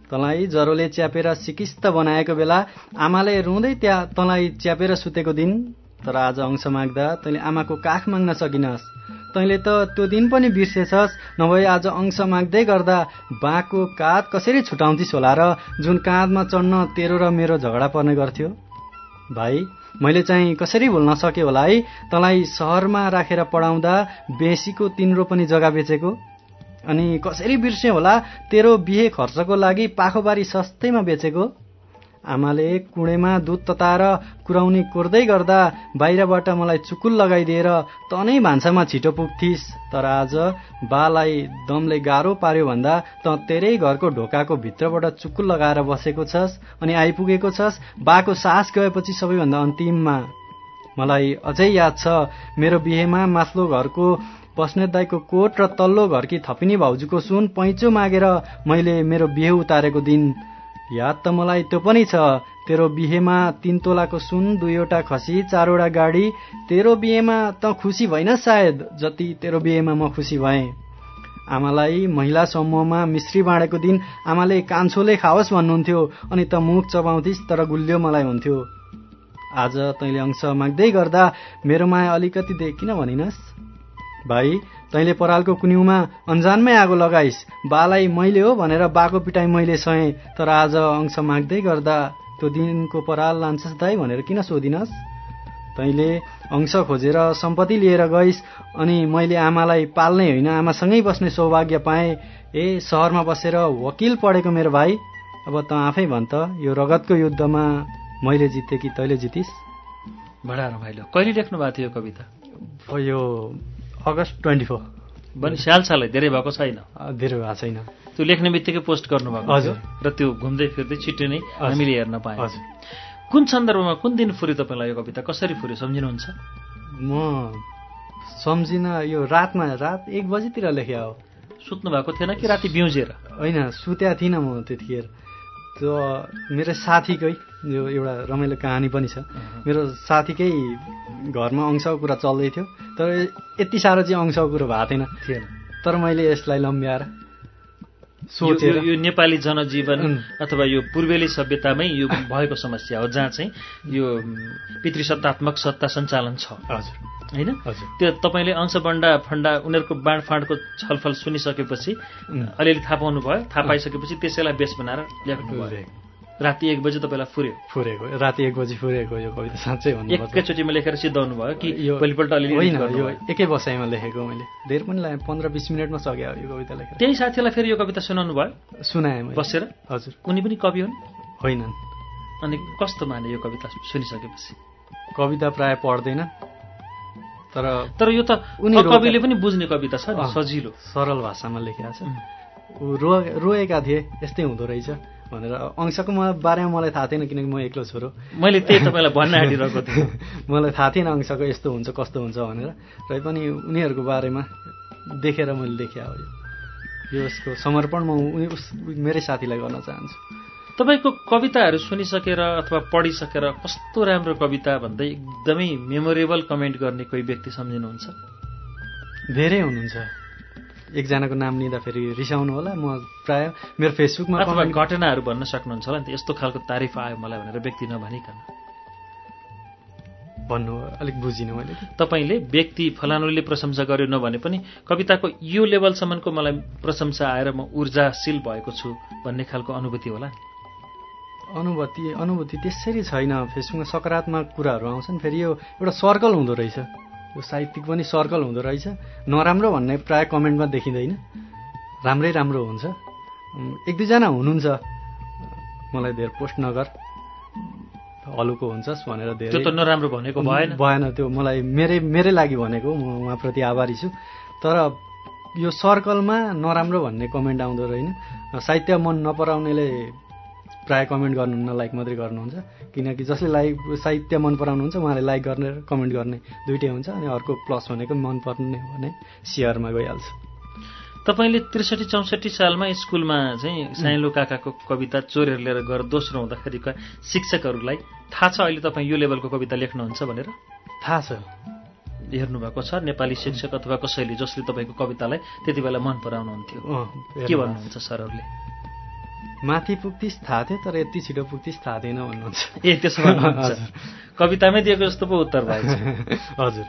B: तँलाई ज्वरोले च्यापेर सिकिस्त बनाएको बेला आमाले रुँदै त्यहाँ तँलाई च्यापेर सुतेको दिन? तर आज अंश माग्दा तैँले आमाको काख माग्न सकिनस्। तैँले त त्यो दिन पनि बिर्सेछस् नभए आज अंश माग्दै गर्दा बाँको काँध कसरी छुटाउँथिस् होला र जुन काँधमा चढ्न तेरो र मेरो झगडा पर्ने गर्थ्यो? भाइ मैले चाहिँ कसरी भुल्न सकेँ होला है? तँलाई सहरमा राखेर पढाउँदा बेसीको तिम्रो पनि जग्गा बेचेको? अनि कसरी बिर्सेँ होला? तेरो बिहे खर्चको लागि पाखोबारी सस्तैमा बेचेको? आमाले कुँडेमा दुध तताएर कुराउनी कोर्दै गर्दा बाहिरबाट मलाई चुकुल लगाइदिएर त नै भान्सामा छिटो पुग्थिस्। तर आज बालाई दमले गाह्रो पार्यो भन्दा त तेरै घरको ढोकाको भित्रबाट चुकुल लगाएर बसेको छस् अनि आइपुगेको छस्। बाको सास गएपछि सबैभन्दा अन्तिममा। मलाई अझै याद छ मेरो बिहेमा माथिल्लो घरको बस्नेत दाईको कोट र तल्लो घरकी थपिनी भाउजूको सुन पैँचो मागेर मैले मेरो बिहे उतारेको दिन याद त मलाई त्यो पनि छ। तेरो बिहेमा तिन तोलाको सुन दुईवटा खसी चारवटा गाडी। तेरो बिहेमा त खुसी भइन सायद जति तेरो बिहेमा म खुसी भएँ। आमालाई महिला समूहमा मिश्री बाँडेको दिन आमाले कान्छोले खाओस् भन्नुहुन्थ्यो अनि त मुख चबाउँथिस् तर गुलियो मलाई हुन्थ्यो। आज तैँले अंश माग्दै गर्दा मेरो माया अलिकति दे किन भनिनस्? भाइ तैँले परालको कुन्युमा अन्जानमै आगो लगाइस्। बालाई मैले हो भनेर बाको पिटाइ मैले सहेँ तर आज अंश माग्दै गर्दा त्यो दिनको पराल लान्छस् दाई भनेर किन सोधिनस्? तैँले अंश खोजेर सम्पत्ति लिएर गइस् अनि मैले आमालाई पाल्नै होइन आमासँगै बस्ने सौभाग्य पाएँ। ए सहरमा बसेर वकिल पढेको मेरो भाइ? अब त आफै भन् त यो रगतको युद्धमा मैले जितेँ कि तैँले जितिस्?
A: बडा रमाइलो कहिले लेख्नु भएको थियो यो कविता?
B: यो अगस्त ट्वेन्टी फोर।
A: भने साल सालै धेरै भएको छैन।
B: धेरै भएको छैन।
A: त्यो लेख्ने बित्तिकै पोस्ट गर्नुभएको
B: हजुर।
A: र त्यो घुम्दै फिर्दै छिट्टै नै। हामीले हेर्न पायौँ।
B: हजुर।
A: कुन सन्दर्भमा कुन दिन फुर्यो तपाईँलाई यो कविता? कसरी फुर्यो? सम्झिनुहुन्छ?
B: म सम्झिन यो रातमा रात एक बजीतिर लेखे हो।
A: सुत्नु भएको थिएन कि राति बिउजेर?
B: होइन सुत्या थिइनँ म त्यतिखेर। त्यो मेरो साथीकै यो एउटा रमाइलो कहानी पनि छ। मेरो साथीकै घरमा अंशको कुरा चल्दै थियो तर यति साह्रो चाहिँ अंशको कुरो भएको थिएन।
A: थिएन।
B: तर मैले यसलाई लम्ब्याएर सोचेर।
A: यो नेपाली जनजीवन. अथवा यो पूर्वेली सभ्यतामै यो भएको समस्या हो जहाँ चाहिँ यो पितृसत्तात्मक सत्ता सञ्चालन छ।
B: हजुर।
A: होइन? त्यो तपाईँले अंशबन्डा फन्डा उनीहरूको बाँडफाँडको छलफल सुनिसकेपछि. अलिअलि थाहा पाउनु भयो थाहा पाइसकेपछि त्यसैलाई बेस बनाएर लेख्नु भयो। राति एक बजी तपाईँलाई फुर्यो।
B: फुरेको राति एक बजी फुरेको यो कविता साँच्चै भन्नु
A: एकैचोटिमा लेखेर सिद्धाउनु भयो कि
B: यो-
A: भोलिपल्ट अलिअलि
B: होइन यो? एकै बसाइमा लेखेको मैले। धेरै पनि लाग्यो पन्ध्र बिस मिनटमा सक्यो यो कविता लेखेर।
A: त्यही साथीलाई फेरि यो कविता सुनाउनु भयो?
B: सुनाएँ
A: बसेर?
B: हजुर।
A: उनी पनि कवि हुन्?
B: होइनन्
A: अनि कस्तो माने यो कविता सुनिसकेपछि?
B: कविता प्राय पढ्दैन तर
A: तर यो त
B: उनी
A: कविले पनि बुझ्ने कविता छ। सजिलो।
B: सरल भाषामा लेखेको छ। रो रोएका थिए यस्तै हुँदो रहेछ भनेर अंशको म बारेमा मलाई थाहा थिएन किनकि म एक्लो छोरो
A: मैले त्यही तपाईँलाई भन्न आँटिरहेको थिएँ।
B: मलाई थाहा थिएन अंशको यस्तो हुन्छ कस्तो हुन्छ भनेर। र पनि उनीहरूको बारेमा देखेर मैले लेखेँ हो यो। यसको समर्पण म उनी उस मेरै साथीलाई गर्न चाहन्छु।
A: तपाईँको कविताहरू सुनिसकेर अथवा पढिसकेर कस्तो राम्रो कविता भन्दै एकदमै मेमोरेबल कमेन्ट गर्ने कोही व्यक्ति सम्झिनुहुन्छ?
B: धेरै हुनुहुन्छ। एकजनाको नाम लिँदा फेरि रिसाउनु होला। म प्राय मेरो फेसबुकमा
A: घटनाहरू भन्न सक्नुहुन्छ होला नि त। यस्तो खालको तारिफ आयो मलाई भनेर व्यक्ति नभनिकन।
B: भन्नु अलिक बुझिनँ मैले।
A: तपाईँले व्यक्ति फलानुले प्रशंसा गर्यो नभने पनि कविताको यो लेभलसम्मको मलाई प्रशंसा आएर म ऊर्जाशील भएको छु भन्ने खालको अनुभूति होला
B: अनुभूति अनुभूति त्यसरी छैन। फेसबुकमा सकारात्मक कुराहरू आउँछन्। फेरि यो एउटा सर्कल हुँदो रहेछ। यो साहित्यिक पनि सर्कल हुँदो रहेछ। नराम्रो भन्ने प्राय कमेन्टमा देखिँदैन। राम्रै राम्रो हुन्छ। एक दुईजना हुनुहुन्छ। मलाई धेर पोस्ट नगर। हलुको हुन्छस् भनेर
A: त्यो
B: धेरै
A: त नराम्रो भनेको भएन।
B: भएन त्यो। मलाई मेरै मेरै लागि भनेको। म उहाँप्रति आभारी छु। तर यो सर्कलमा नराम्रो भन्ने कमेन्ट आउँदो रहेन। साहित्य मन नपराउनेले प्राय कमेन्ट गर्नुहुन्न लाइक मात्रै गर्नुहुन्छ। किनकि जसले लाइक साहित्य मन पराउनुहुन्छ उहाँले लाइक गर्ने र कमेन्ट गर्ने दुइटै हुन्छ अनि अर्को प्लस भनेको मन पर्ने भने सेयरमा गइहाल्छ।
A: तपाईँले त्रिसठी चौसठी सालमा स्कुलमा चाहिँ साइलो काकाको कविता चोरेर लिएर गएर दोस्रो हुँदाखेरिका शिक्षकहरूलाई थाहा छ अहिले तपाईँ यो लेभलको कविता लेख्नुहुन्छ भनेर?
B: थाहा छ।
A: हेर्नुभएको छ नेपाली शिक्षक अथवा कसैले जसले तपाईँको कवितालाई त्यति बेला मन पराउनुहुन्थ्यो। के भन्नुहुन्छ सरहरूले?
B: माथि पुग्तिस थाहा थियो तर यति छिटो पुग्तिस थाहा थिएन भन्नुहुन्छ।
A: ए त्यसो
B: हजुर।
A: कवितामै दिएको जस्तो पो उत्तर भएछ।
B: हजुर।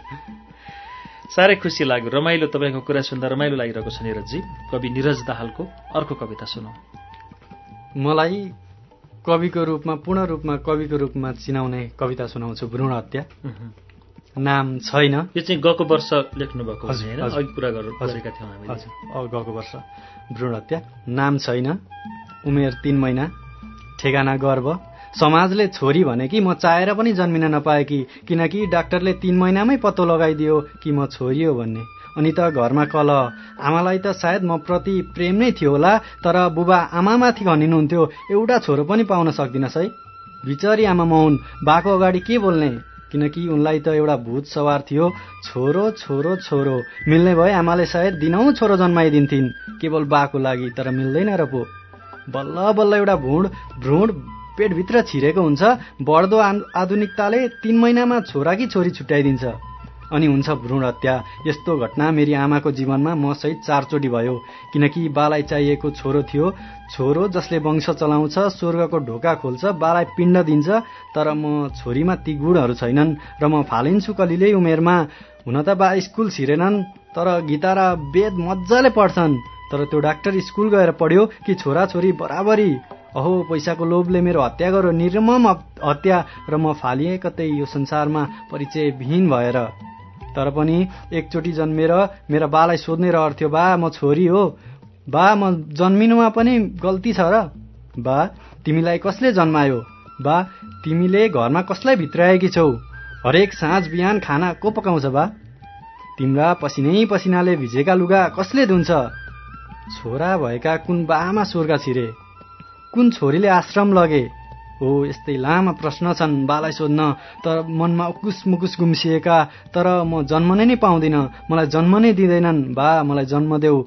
A: साह्रै खुसी लाग्यो। रमाइलो तपाईँको कुरा सुन्दा रमाइलो लागिरहेको छ निरजजी। कवि निरज दाहालको अर्को कविता सुनौ।
B: मलाई कविको रूपमा पूर्ण रूपमा कविको रूपमा चिनाउने कविता सुनाउँछु भ्रूण हत्या नाम छैन।
A: यो चाहिँ गएको वर्ष लेख्नु भएको
B: गएको वर्ष। भ्रूण हत्या नाम छैन। उमेर तिन महिना ठेगाना गर्व। समाजले छोरी भने कि म चाहेर पनि जन्मिन नपाएँ कि किनकि डाक्टरले तिन महिनामै पत्तो लगाइदियो कि म छोरी हो भन्ने। अनि त घरमा कल आमालाई त सायद म प्रति प्रेम नै थियो होला तर बुबा आमामाथि भनिनुहुन्थ्यो एउटा छोरो पनि पाउन सक्दिनस् है। बिचरी आमा मौन बाको अगाडि के बोल्ने? किनकि उनलाई त एउटा भूत सवार थियो। छोरो छोरो छोरो मिल्ने भए आमाले सायद दिनौँ छोरो जन्माइदिन्थिन्। केवल बाको लागि तर मिल्दैन र पो। बल्ल बल्ल एउटा भुँड भ्रूण पेटभित्र छिरेको हुन्छ। बढ्दो आधुनिकताले तिन महिनामा छोरा कि छोरी छुट्याइदिन्छ। अनि हुन्छ भ्रूण हत्या। यस्तो घटना मेरी आमाको जीवनमा म सहित चारचोटि भयो। किनकि बालाई चाहिएको छोरो थियो। छोरो जसले वंश चलाउँछ स्वर्गको ढोका खोल्छ बालाई पिण्ड दिन्छ तर म छोरीमा ती गुणहरू छैनन् र म फालिन्छु कलिलै उमेरमा। हुन त बा स्कुल छिरेनन् तर गीता र वेद मजाले पढ्छन्। तर त्यो डाक्टर स्कुल गएर पढ्यो कि छोराछोरी बराबरी। अहो पैसाको लोभले मेरो हत्या गर्यो निर्मम हत- हत्या र म फालिएँ कतै यो संसारमा परिचय विहीन भएर। तर पनि एकचोटि जन्मेर मेरा बालाई सोध्ने रहर थियो बा म छोरी हो। बा म जन्मिनुमा पनि गल्ती छ र। बा तिमीलाई कसले जन्मायो? बा तिमीले घरमा कसलाई भित्राएकी छौ? हरेक साँझ बिहान खाना को पकाउँछ बा? तिम्रा पसिनै पसिनाले भिजेका लुगा कसले धुन्छ? छोरा भएका कुन बामा स्वर्ग छिरे? कुन छोरीले आश्रम लगे? हो यस्तै लामा प्रश्न छन् बालाई सोध्न। तर मनमा उकुस मुकुस गुम्सिएका तर म जन्म नै नै पाउँदिन। मलाई जन्म नै दिँदैनन्। बा मलाई जन्म देऊ।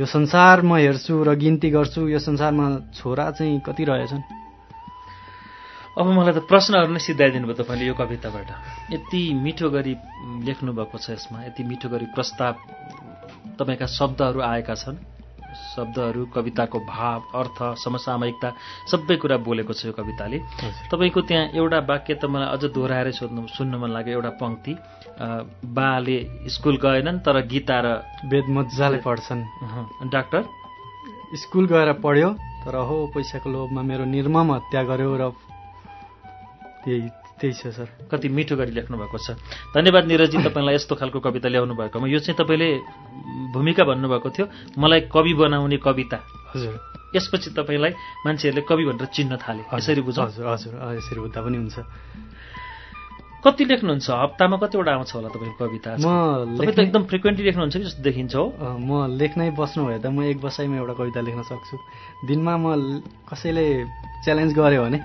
B: यो संसार म हेर्छु र गिन्ती गर्छु। यो संसारमा छोरा चाहिँ कति रहेछन्?
A: अब मलाई त प्रश्नहरू नै सिधाइदिनु भयो तपाईँले यो कविताबाट। यति मिठो गरी लेख्नुभएको छ यसमा यति मिठो गरी प्रस्ताव तपाईँका शब्दहरू आएका छन्। शब्दहरू कविताको भाव अर्थ समसामयिकता सबै कुरा बोलेको छ यो कविताले। तपाईँको त्यहाँ एउटा वाक्य त मलाई अझ दोहोऱ्याएर सोध्नु सुन्न मन लाग्यो एउटा पङ्क्ति। बाले स्कुल गएनन् तर गीता र
B: वेद मजाले पढ्छन्।
A: डाक्टर?
B: स्कुल गएर पढ्यो तर हो पैसाको लोभमा मेरो निर्मम हत्या गर्यो र त्यही त्यही छ सर।
A: कति मिठो गरी लेख्नु भएको छ। धन्यवाद निरजी तपाईँलाई यस्तो खालको कविता ल्याउनु भएकोमा यो चाहिँ तपाईँले भूमिका भन्नुभएको थियो मलाई कवि बनाउने कविता।
B: हजुर।
A: यसपछि तपाईँलाई मान्छेहरूले कवि भनेर चिन्न थाले। यसरी बुझौँ
B: हजुर हजुर यसरी बुझ्दा पनि हुन्छ।
A: कति लेख्नुहुन्छ? हप्तामा कतिवटा आउँछ होला तपाईँको कविता
B: म
A: तपाईँ त एकदम फ्रिक्वेन्टली लेख्नुहुन्छ कि जस्तो देखिन्छ हो?
B: म लेख्नै बस्नु भए त म एक बसाइमा एउटा कविता लेख्न सक्छु। दिनमा म कसैले च्यालेन्ज गर्यो भने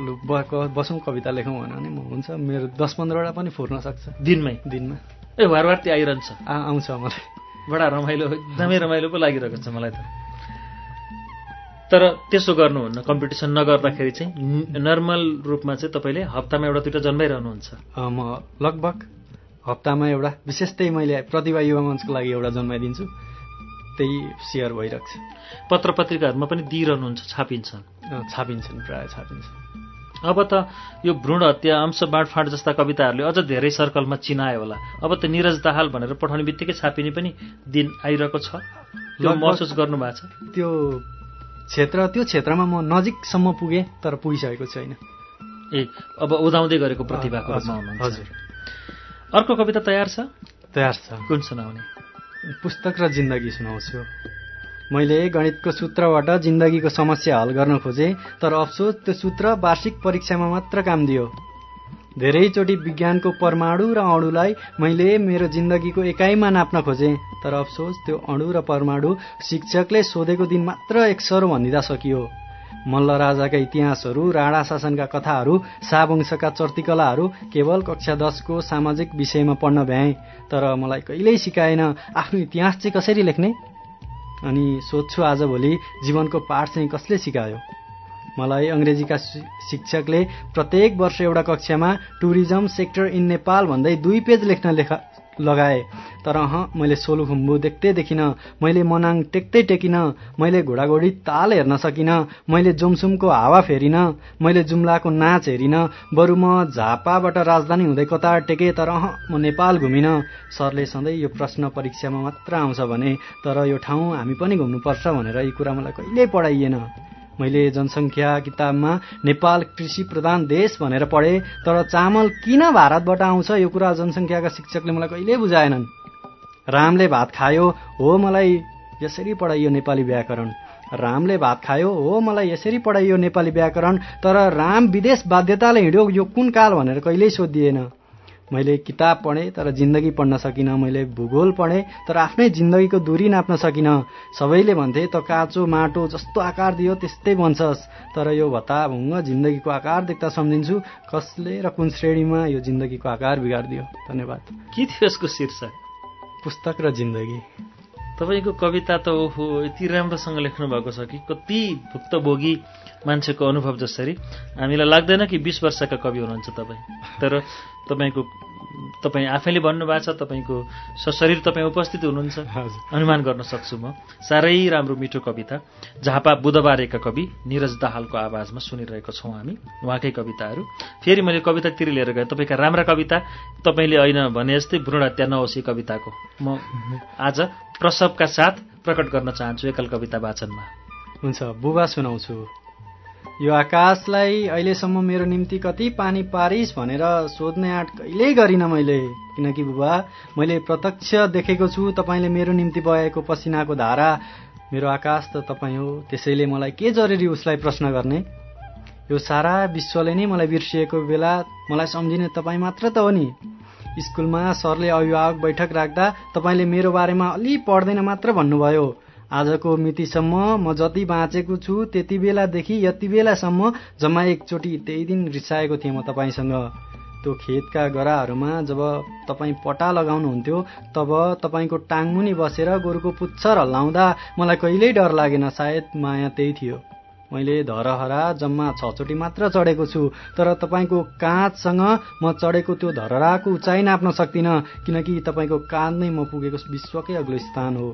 B: लु बसौँ कविता लेखौँ भन्यो भने म हुन्छ। मेरो दस पन्ध्रवटा पनि फुर्न सक्छ।
A: दिनमै?
B: दिनमा।
A: ए वारवार्ती आइरहन्छ।
B: आ आउँछ मलाई।
A: बडा रमाइलो एकदमै रमाइलो पो लागिरहेको छ मलाई त। तर त्यसो गर्नुहुन्न कम्पिटिसन नगर्दाखेरि चाहिँ नर्मल रूपमा चाहिँ तपाईँले हप्तामा एउटा दुइटा जन्माइरहनुहुन्छ
B: म लगभग हप्तामा एउटा विशेष त्यही मैले प्रतिभा युवा मञ्चको लागि एउटा जन्माइदिन्छु। त्यही सेयर भइरहेको छ।
A: पत्र पत्रिकाहरूमा पनि दिइरहनुहुन्छ छापिन्छन्।
B: छापिन्छन् प्रायः छापिन्छन्।
A: अब त यो भ्रूण हत्या अंश बाँडफाँड जस्ता कविताहरूले अझ धेरै सर्कलमा चिनायो होला। अब त निरज दाहाल भनेर पठाउने बित्तिकै छापिने पनि दिन आइरहेको छ। यो महसुस गर्नु भएको छ?
B: त्यो क्षेत्र त्यो क्षेत्रमा म नजिकसम्म पुगेँ तर पुगिसकेको छैन
A: ए अब उदाउँदै गरेको प्रतिभाको रूपमा हुनुहुन्छ।
B: हजुर।
A: अर्को कविता तयार छ?
B: तयार छ।
A: कुन सुनाउने?
B: पुस्तक र जिन्दगी सुनाउँछु। मैले गणितको सूत्रबाट जिन्दगीको समस्या हल गर्न खोजेँ तर अफसोस त्यो सूत्र वार्षिक परीक्षामा मात्र काम दियो। धेरैचोटि विज्ञानको परमाणु र अणुलाई मैले मेरो जिन्दगीको एकाइमा नाप्न खोजेँ तर अफसोस त्यो अणु र परमाणु शिक्षकले सोधेको दिन मात्र एक सरो भनिदिँदा सकियो। मल्ल राजाका इतिहासहरू राणा शासनका कथाहरू शावंशका चर्तिकलाहरू केवल कक्षा दसको सामाजिक विषयमा पढ्न भ्याएँ तर मलाई कहिल्यै सिकाएन। आफ्नो इतिहास चाहिँ कसरी लेख्ने? अनि सोध्छु आजभोलि जीवनको पाठ चाहिँ कसले सिकायो? मलाई अङ्ग्रेजीका शिक्षकले प्रत्येक वर्ष एउटा कक्षामा टुरिज्म सेक्टर इन नेपाल भन्दै दुई पेज लेख्न लेखा लगाए। तर अह मैले सोलुखुम्बु देख्दै देखिनँ मैले मनाङ टेक्दै टेकिनँ मैले घोडाघोडी ताल हेर्न सकिनँ मैले जोमसुमको हावा फेरिनँ मैले जुम्लाको नाच हेरिनँ बरु म झापाबाट राजधानी हुँदै कतार टेकेँ तर अह म नेपाल घुमिनँ। सरले सधैँ यो प्रश्न परीक्षामा मात्र आउँछ भने तर यो ठाउँ हामी पनि घुम्नुपर्छ भनेर यी कुरा मलाई कहिल्यै पढाइएन। मैले जनसङ्ख्या किताबमा नेपाल कृषि प्रधान देश भनेर पढेँ तर चामल किन भारतबाट आउँछ यो कुरा जनसङ्ख्याका शिक्षकले मलाई कहिल्यै बुझाएनन्। रामले भात खायो हो मलाई यसरी पढाइयो नेपाली व्याकरण। रामले भात खायो हो मलाई यसरी पढाइयो नेपाली व्याकरण। तर राम विदेश बाध्यताले हिँड्यो यो कुन काल भनेर कहिल्यै सोधिएन। मैले किताब पढेँ तर जिन्दगी पढ्न सकिनँ मैले भूगोल पढेँ तर आफ्नै जिन्दगीको दूरी नाप्न सकिनँ। सबैले भन्थे त काँचो माटो जस्तो आकार दियो त्यस्तै बन्छस्। तर यो भत्ताभुङ्ग जिन्दगीको आकार देख्दा सम्झिन्छु कसले र कुन श्रेणीमा यो जिन्दगीको आकार बिगारिदियो? धन्यवाद।
A: के थियो यसको शीर्षक?
B: पुस्तक र जिन्दगी।
A: तपाईँको कविता त ओहो यति राम्रोसँग लेख्नु भएको छ कि कति भुक्तभोगी मान्छेको अनुभव जसरी हामीलाई लाग्दैन कि बिस वर्षका कवि हुनुहुन्छ तपाईँ। तर तपाईँको तपाईँ आफैले भन्नुभएको छ तपाईँको सशरीर तपाईँ उपस्थित हुनुहुन्छ। अनुमान गर्न सक्छु म। साह्रै राम्रो मिठो कविता। झापा बुधबारेका कवि निरज दाहालको आवाजमा सुनिरहेको छौँ हामी उहाँकै कविताहरू। फेरि मैले कवितातिर लिएर गएँ। तपाईँका राम्रा कविता तपाईँले होइन भने जस्तै भ्रूण हत्या नहोस् कविताको। म आज प्रसवका साथ प्रकट गर्न चाहन्छु एकल कविता वाचनमा।
B: हुन्छ बुबा सुनाउँछु। यो आकाशलाई अहिलेसम्म मेरो निम्ति कति पानी पारिस भनेर सोध्ने आँट कहिल्यै गरिनँ मैले। किनकि बुबा मैले प्रत्यक्ष देखेको छु तपाईँले मेरो निम्ति बगेको पसिनाको धारा। मेरो आकाश त तपाईँ हो त्यसैले मलाई के जरुरी उसलाई प्रश्न गर्ने? यो सारा विश्वले नै मलाई बिर्सिएको बेला मलाई सम्झिने तपाईँ मात्र त हो नि। स्कुलमा सरले अभिभावक बैठक राख्दा तपाईँले मेरो बारेमा अलि पढ्दैन मात्र भन्नुभयो। आजको मितिसम्म म जति बाँचेको छु त्यति बेलादेखि यति बेलासम्म जम्मा एकचोटि त्यही दिन रिसाएको थिएँ म तपाईँसँग। त्यो खेतका गराहरूमा जब तपाईँ पटा लगाउनुहुन्थ्यो तब तपाईँको टाङमुनि बसेर गोरुको पुच्छर हल्लाउँदा मलाई कहिल्यै डर लागेन सायद माया त्यही थियो। मैले धरहरा जम्मा छचोटि मात्र चढेको छु तर तपाईँको काँधसँग म चढेको त्यो धरहराको उचाइ नाप्न सक्दिनँ किनकि तपाईँको काँध नै म पुगेको विश्वकै अग्लो स्थान हो।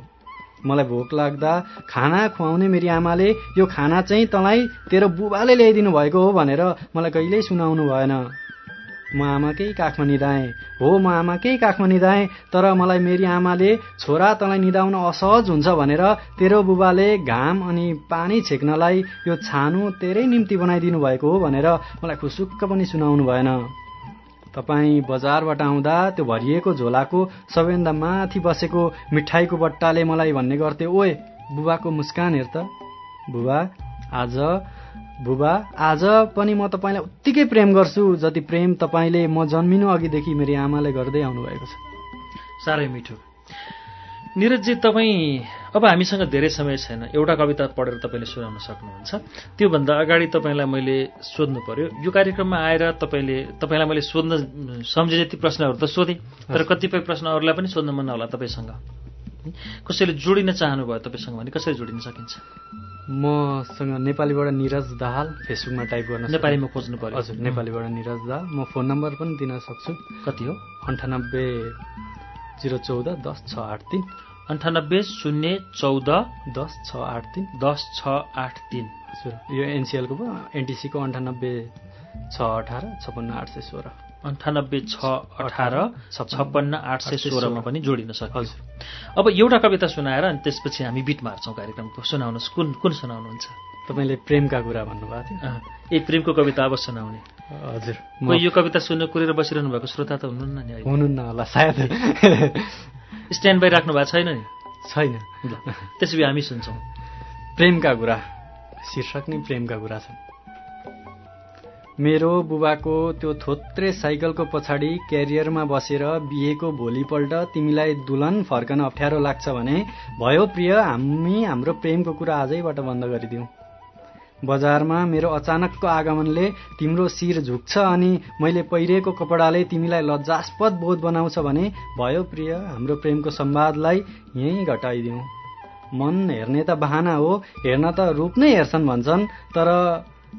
B: मलाई भोक लाग्दा खाना खुवाउने मेरी आमाले यो खाना चाहिँ तँलाई तेरो बुबाले ल्याइदिनु भएको हो भनेर मलाई कहिल्यै सुनाउनु भएन। म आमाकै काखमा निधाएँ। हो म आमाकै काखमा निधाएँ तर मलाई मेरी आमाले छोरा तँलाई निधाउन असहज हुन्छ भनेर तेरो बुबाले घाम अनि पानी छेक्नलाई यो छानु तेरै निम्ति बनाइदिनु भएको हो भनेर मलाई खुसुक्क पनि सुनाउनु भएन। तपाईँ बजारबाट आउँदा त्यो भरिएको झोलाको सबैभन्दा माथि बसेको मिठाईको बट्टाले मलाई भन्ने गर्थे ओए बुबाको मुस्कान हेर त। बुबा आज बुबा आज पनि म तपाईँलाई उत्तिकै प्रेम गर्छु जति प्रेम तपाईँले म जन्मिनु अघिदेखि मेरो आमाले गर्दै आउनुभएको छ।
A: साह्रै मिठो। निरजजी तपाईँ अब हामीसँग धेरै समय छैन। एउटा कविता पढेर तपाईँले सुनाउन सक्नुहुन्छ। त्योभन्दा अगाडि तपाईँलाई मैले सोध्नु पर्यो यो कार्यक्रममा आएर तपाईँले तपाईँलाई मैले सोध्न सम्झे जति प्रश्नहरू त सोधेँ तर कतिपय प्रश्न अरूलाई पनि सोध्न मन होला तपाईँसँग। कसैले जोडिन चाहनुभयो तपाईँसँग भने कसरी जोडिन सकिन्छ?
B: मसँग नेपालीबाट निरज दाहाल फेसबुकमा टाइप गर्न
A: नेपालीमा खोज्नु पर्यो।
B: हजुर नेपालीबाट निरज दाहाल। म फोन नम्बर पनि दिन सक्छु।
A: कति हो?
B: अन्ठानब्बे जिरो चौध दस छ आठ तिन।
A: अन्ठानब्बे शून्य चौध
B: दस छ आठ तिन।
A: दस छ आठ तिन।
B: हजुर यो एनसिएलको पो एनटिसीको अन्ठानब्बे छ अठार छपन्न आठ सय सोह्र।
A: अन्ठानब्बे छ अठार छप्पन्न आठ सय सोह्रमा पनि जोडिन सकिन्छ अब एउटा कविता सुनाएर अनि त्यसपछि हामी बिट मार्छौँ कार्यक्रमको। सुनाउनुहोस् कुन कुन सुनाउनुहुन्छ?
B: तपाईँले प्रेमका कुरा भन्नुभएको थियो।
A: ए प्रेमको कविता अब सुनाउने।
B: हजुर।
A: कोही यो कविता सुन्न कुरेर बसिरहनु भएको श्रोता त हुनुहुन्न नि
B: हुनुहुन्न होला सायद।
A: स्ट्यान्ड बाई राख्नु भएको छैन नि?
B: छैन।
A: त्यसो भए हामी सुन्छौँ।
B: प्रेमका कुरा। शीर्षक नै प्रेमका कुरा छन्। मेरो बुबाको त्यो थोत्रे साइकलको पछाडि क्यारियरमा बसेर बिहेको भोलिपल्ट तिमीलाई दुल्हन फर्कन अप्ठ्यारो लाग्छ भने भयो प्रिय हामी हाम्रो प्रेमको कुरा आजैबाट बन्द गरिदिउँ। बजारमा मेरो अचानकको आगमनले तिम्रो शिर झुक्छ अनि मैले पहिरेको कपडाले तिमीलाई लज्जास्पद बोध बनाउँछ भने भयो प्रिय हाम्रो प्रेमको संवादलाई यहीँ घटाइदिउँ। मन हेर्ने त बहाना हो हेर्न त रूप नै हेर्छन् भन्छन् तर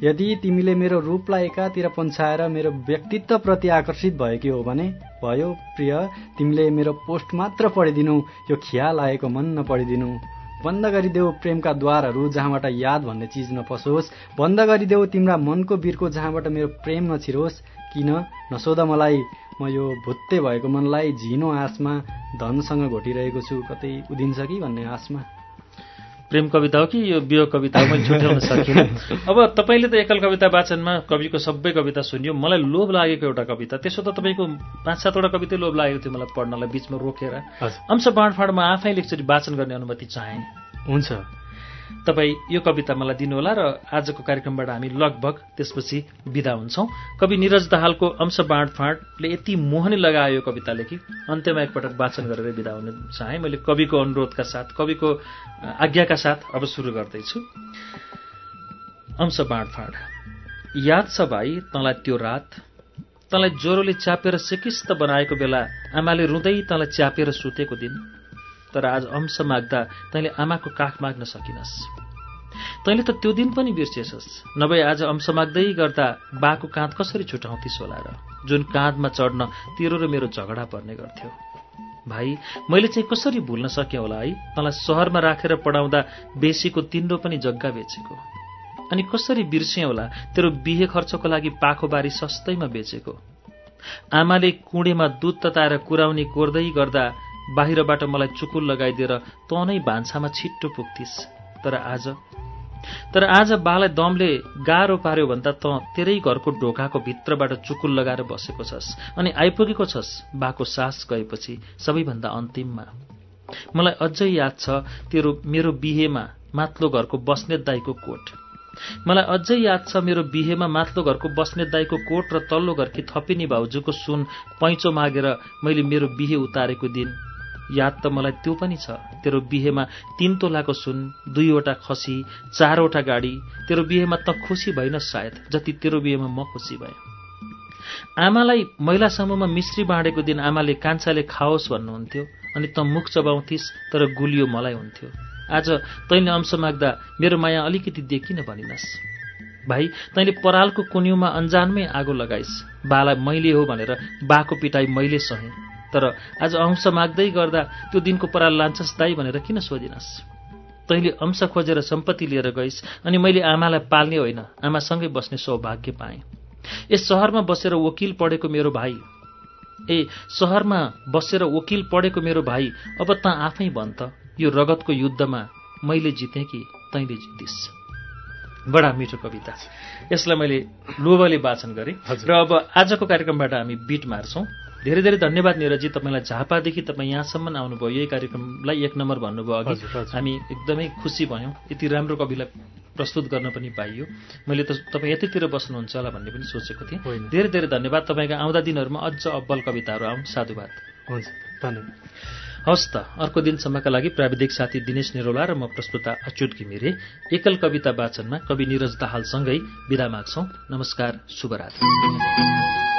B: यदि तिमीले मेरो रूपलाई एकातिर पन्छाएर मेरो व्यक्तित्वप्रति आकर्षित भएकी हो भने भयो प्रिय तिमीले मेरो पोस्ट मात्र पढिदिनु यो खियाल आएको मन नपढिदिनु। बन्द गरिदेऊ प्रेमका द्वारहरू जहाँबाट याद भन्ने चिज नपसोस्। बन्द गरिदेऊ तिम्रा मनको बिर्को जहाँबाट मेरो प्रेम नछिरोस्। किन? नसोध मलाई। म यो भुत्ते भएको मनलाई झिनो आसमा धनसँग घोटिरहेको छु। कतै उदिन्छ कि भन्ने आसमा?
A: प्रेम कविता हो कि यो बियो कविता हो मैले छुट्याउन सकिनँ। अब तपाईँले त एकल कविता वाचनमा कविको सबै कविता सुनियो। मलाई लोभ लागेको एउटा कविता त्यसो त तपाईँको पाँच सातवटा कवितै लोभ लागेको थियो मलाई पढ्नलाई बिचमा रोकेर। अंश बाँडफाँडमा आफैले एकचोटि वाचन गर्ने अनुमति चाहेँ
B: हुन्छ।
A: तपाईँ यो कविता मलाई दिनुहोला र आजको कार्यक्रमबाट हामी लगभग त्यसपछि विदा हुन्छौँ। कवि निरज दाहालको अंश बाँडफाँडले यति मोहनी लगायो यो कविताले कि अन्त्यमा एकपटक वाचन गरेर विदा हुन चाहे। मैले कविको अनुरोधका साथ कविको आज्ञाका साथ अब सुरु गर्दैछु। अंश बाँडफाँड याद छ भाइ तँलाई त्यो रात। तँलाई ज्वरोले च्यापेर सिकिस्त बनाएको बेला आमाले रुँदै तँलाई च्यापेर सुतेको दिन। तर आज अंश माग्दा तैँले आमाको काख माग्न सकिनस्। तैँले त त्यो दिन पनि बिर्सेछस् नभए आज अंश माग्दै गर्दा बाको काँध कसरी छुटाउँथिस् होला र? जुन काँधमा चढ्न तेरो र मेरो झगडा पर्ने गर्थ्यो। भाइ मैले चाहिँ कसरी भुल्न सकेँ होला है? तँलाई सहरमा राखेर पढाउँदा बेसीको तिम्रो पनि जग्गा बेचेको। अनि कसरी बिर्सेँ होला? तेरो बिहे खर्चको लागि पाखोबारी सस्तैमा बेचेको। आमाले कुँडेमा दुध तताएर कुराउनी कोर्दै गर्दा बाहिरबाट मलाई चुकुल लगाइदिएर तँ नै भान्सामा छिट्टो पुग्थिस् तर आज तर आज बालाई दमले गाह्रो पार्यो भन्दा त तेरै घरको ढोकाको भित्रबाट चुकुल लगाएर बसेको छस् अनि आइपुगेको छस् बाको सास गएपछि सबैभन्दा अन्तिममा। मलाई अझै याद छ तेरो मेरो बिहेमा माथिल्लो घरको बस्नेत दाईको कोट। मलाई अझै याद छ मेरो बिहेमा माथिल्लो घरको बस्नेत दाईको कोट र तल्लो घरकी थपिनी भाउजूको सुन पैँचो मागेर मैले मेरो बिहे उतारेको दिन। याद त मलाई त्यो पनि छ। तेरो बिहेमा तीन तोलाको सुन दुईवटा खसी चारवटा गाडी तेरो बिहेमा त खुसी भइन सायद जति तेरो बिहेमा म खुसी भएँ। आमालाई महिला समूहमा मिश्री बाँडेको दिन आमाले कान्छाले खाओस् भन्नुहुन्थ्यो अनि त मुख चबाउँथिस् तर गुलियो मलाई हुन्थ्यो। आज तैँले अंश माग्दा मेरो माया अलिकति देखिन भनिनस्। भाइ तैँले परालको कुन्युमा अन्जानमै आगो लगाइस्। बालाई मैले हो भनेर बाको पिटाई मैले सहेँ। तर आज अंश माग्दै गर्दा त्यो दिनको पराल लान्छस् दाई भनेर किन सोधिनस्? तैँले अंश खोजेर सम्पत्ति लिएर गइस् अनि मैले आमालाई पाल्ने होइन आमासँगै बस्ने सौभाग्य पाएँ। यस सहरमा बसेर वकिल पढेको मेरो भाइ। ए सहरमा बसेर वकिल पढेको मेरो भाइ अब त आफै भन् त। यो रगतको युद्धमा मैले जितेँ कि तैँले जितिस्? बडा मिठो कविता। यसलाई मैले लोभले वाचन गरेँ। र अब आजको कार्यक्रमबाट हामी बिट मार्छौँ। धेरै धेरै धन्यवाद निरजी तपाईँलाई झापादेखि तपाईँ यहाँसम्म आउनुभयो। यही कार्यक्रमलाई एक नम्बर भन्नुभयो अघि। हामी एकदमै खुसी भयौँ। यति राम्रो कविलाई प्रस्तुत गर्न पनि पाइयो। मैले त तपाईँ यतैतिर बस्नुहुन्छ होला भन्ने पनि सोचेको थिएँ। धेरै धेरै धन्यवाद। तपाईँका आउँदा दिनहरूमा अझ अब्बल कविताहरू आउँ साधुवाद।
B: हुन्छ। धन्यवाद।
A: हवस् त अर्को दिनसम्मका लागि प्राविधिक साथी दिनेश निरोला र म प्रस्तुता अच्युत घिमिरे। एकल कविता वाचनमा कवि निरज दाहालसँगै विदा माग्छौ। नमस्कार शुभरात्री।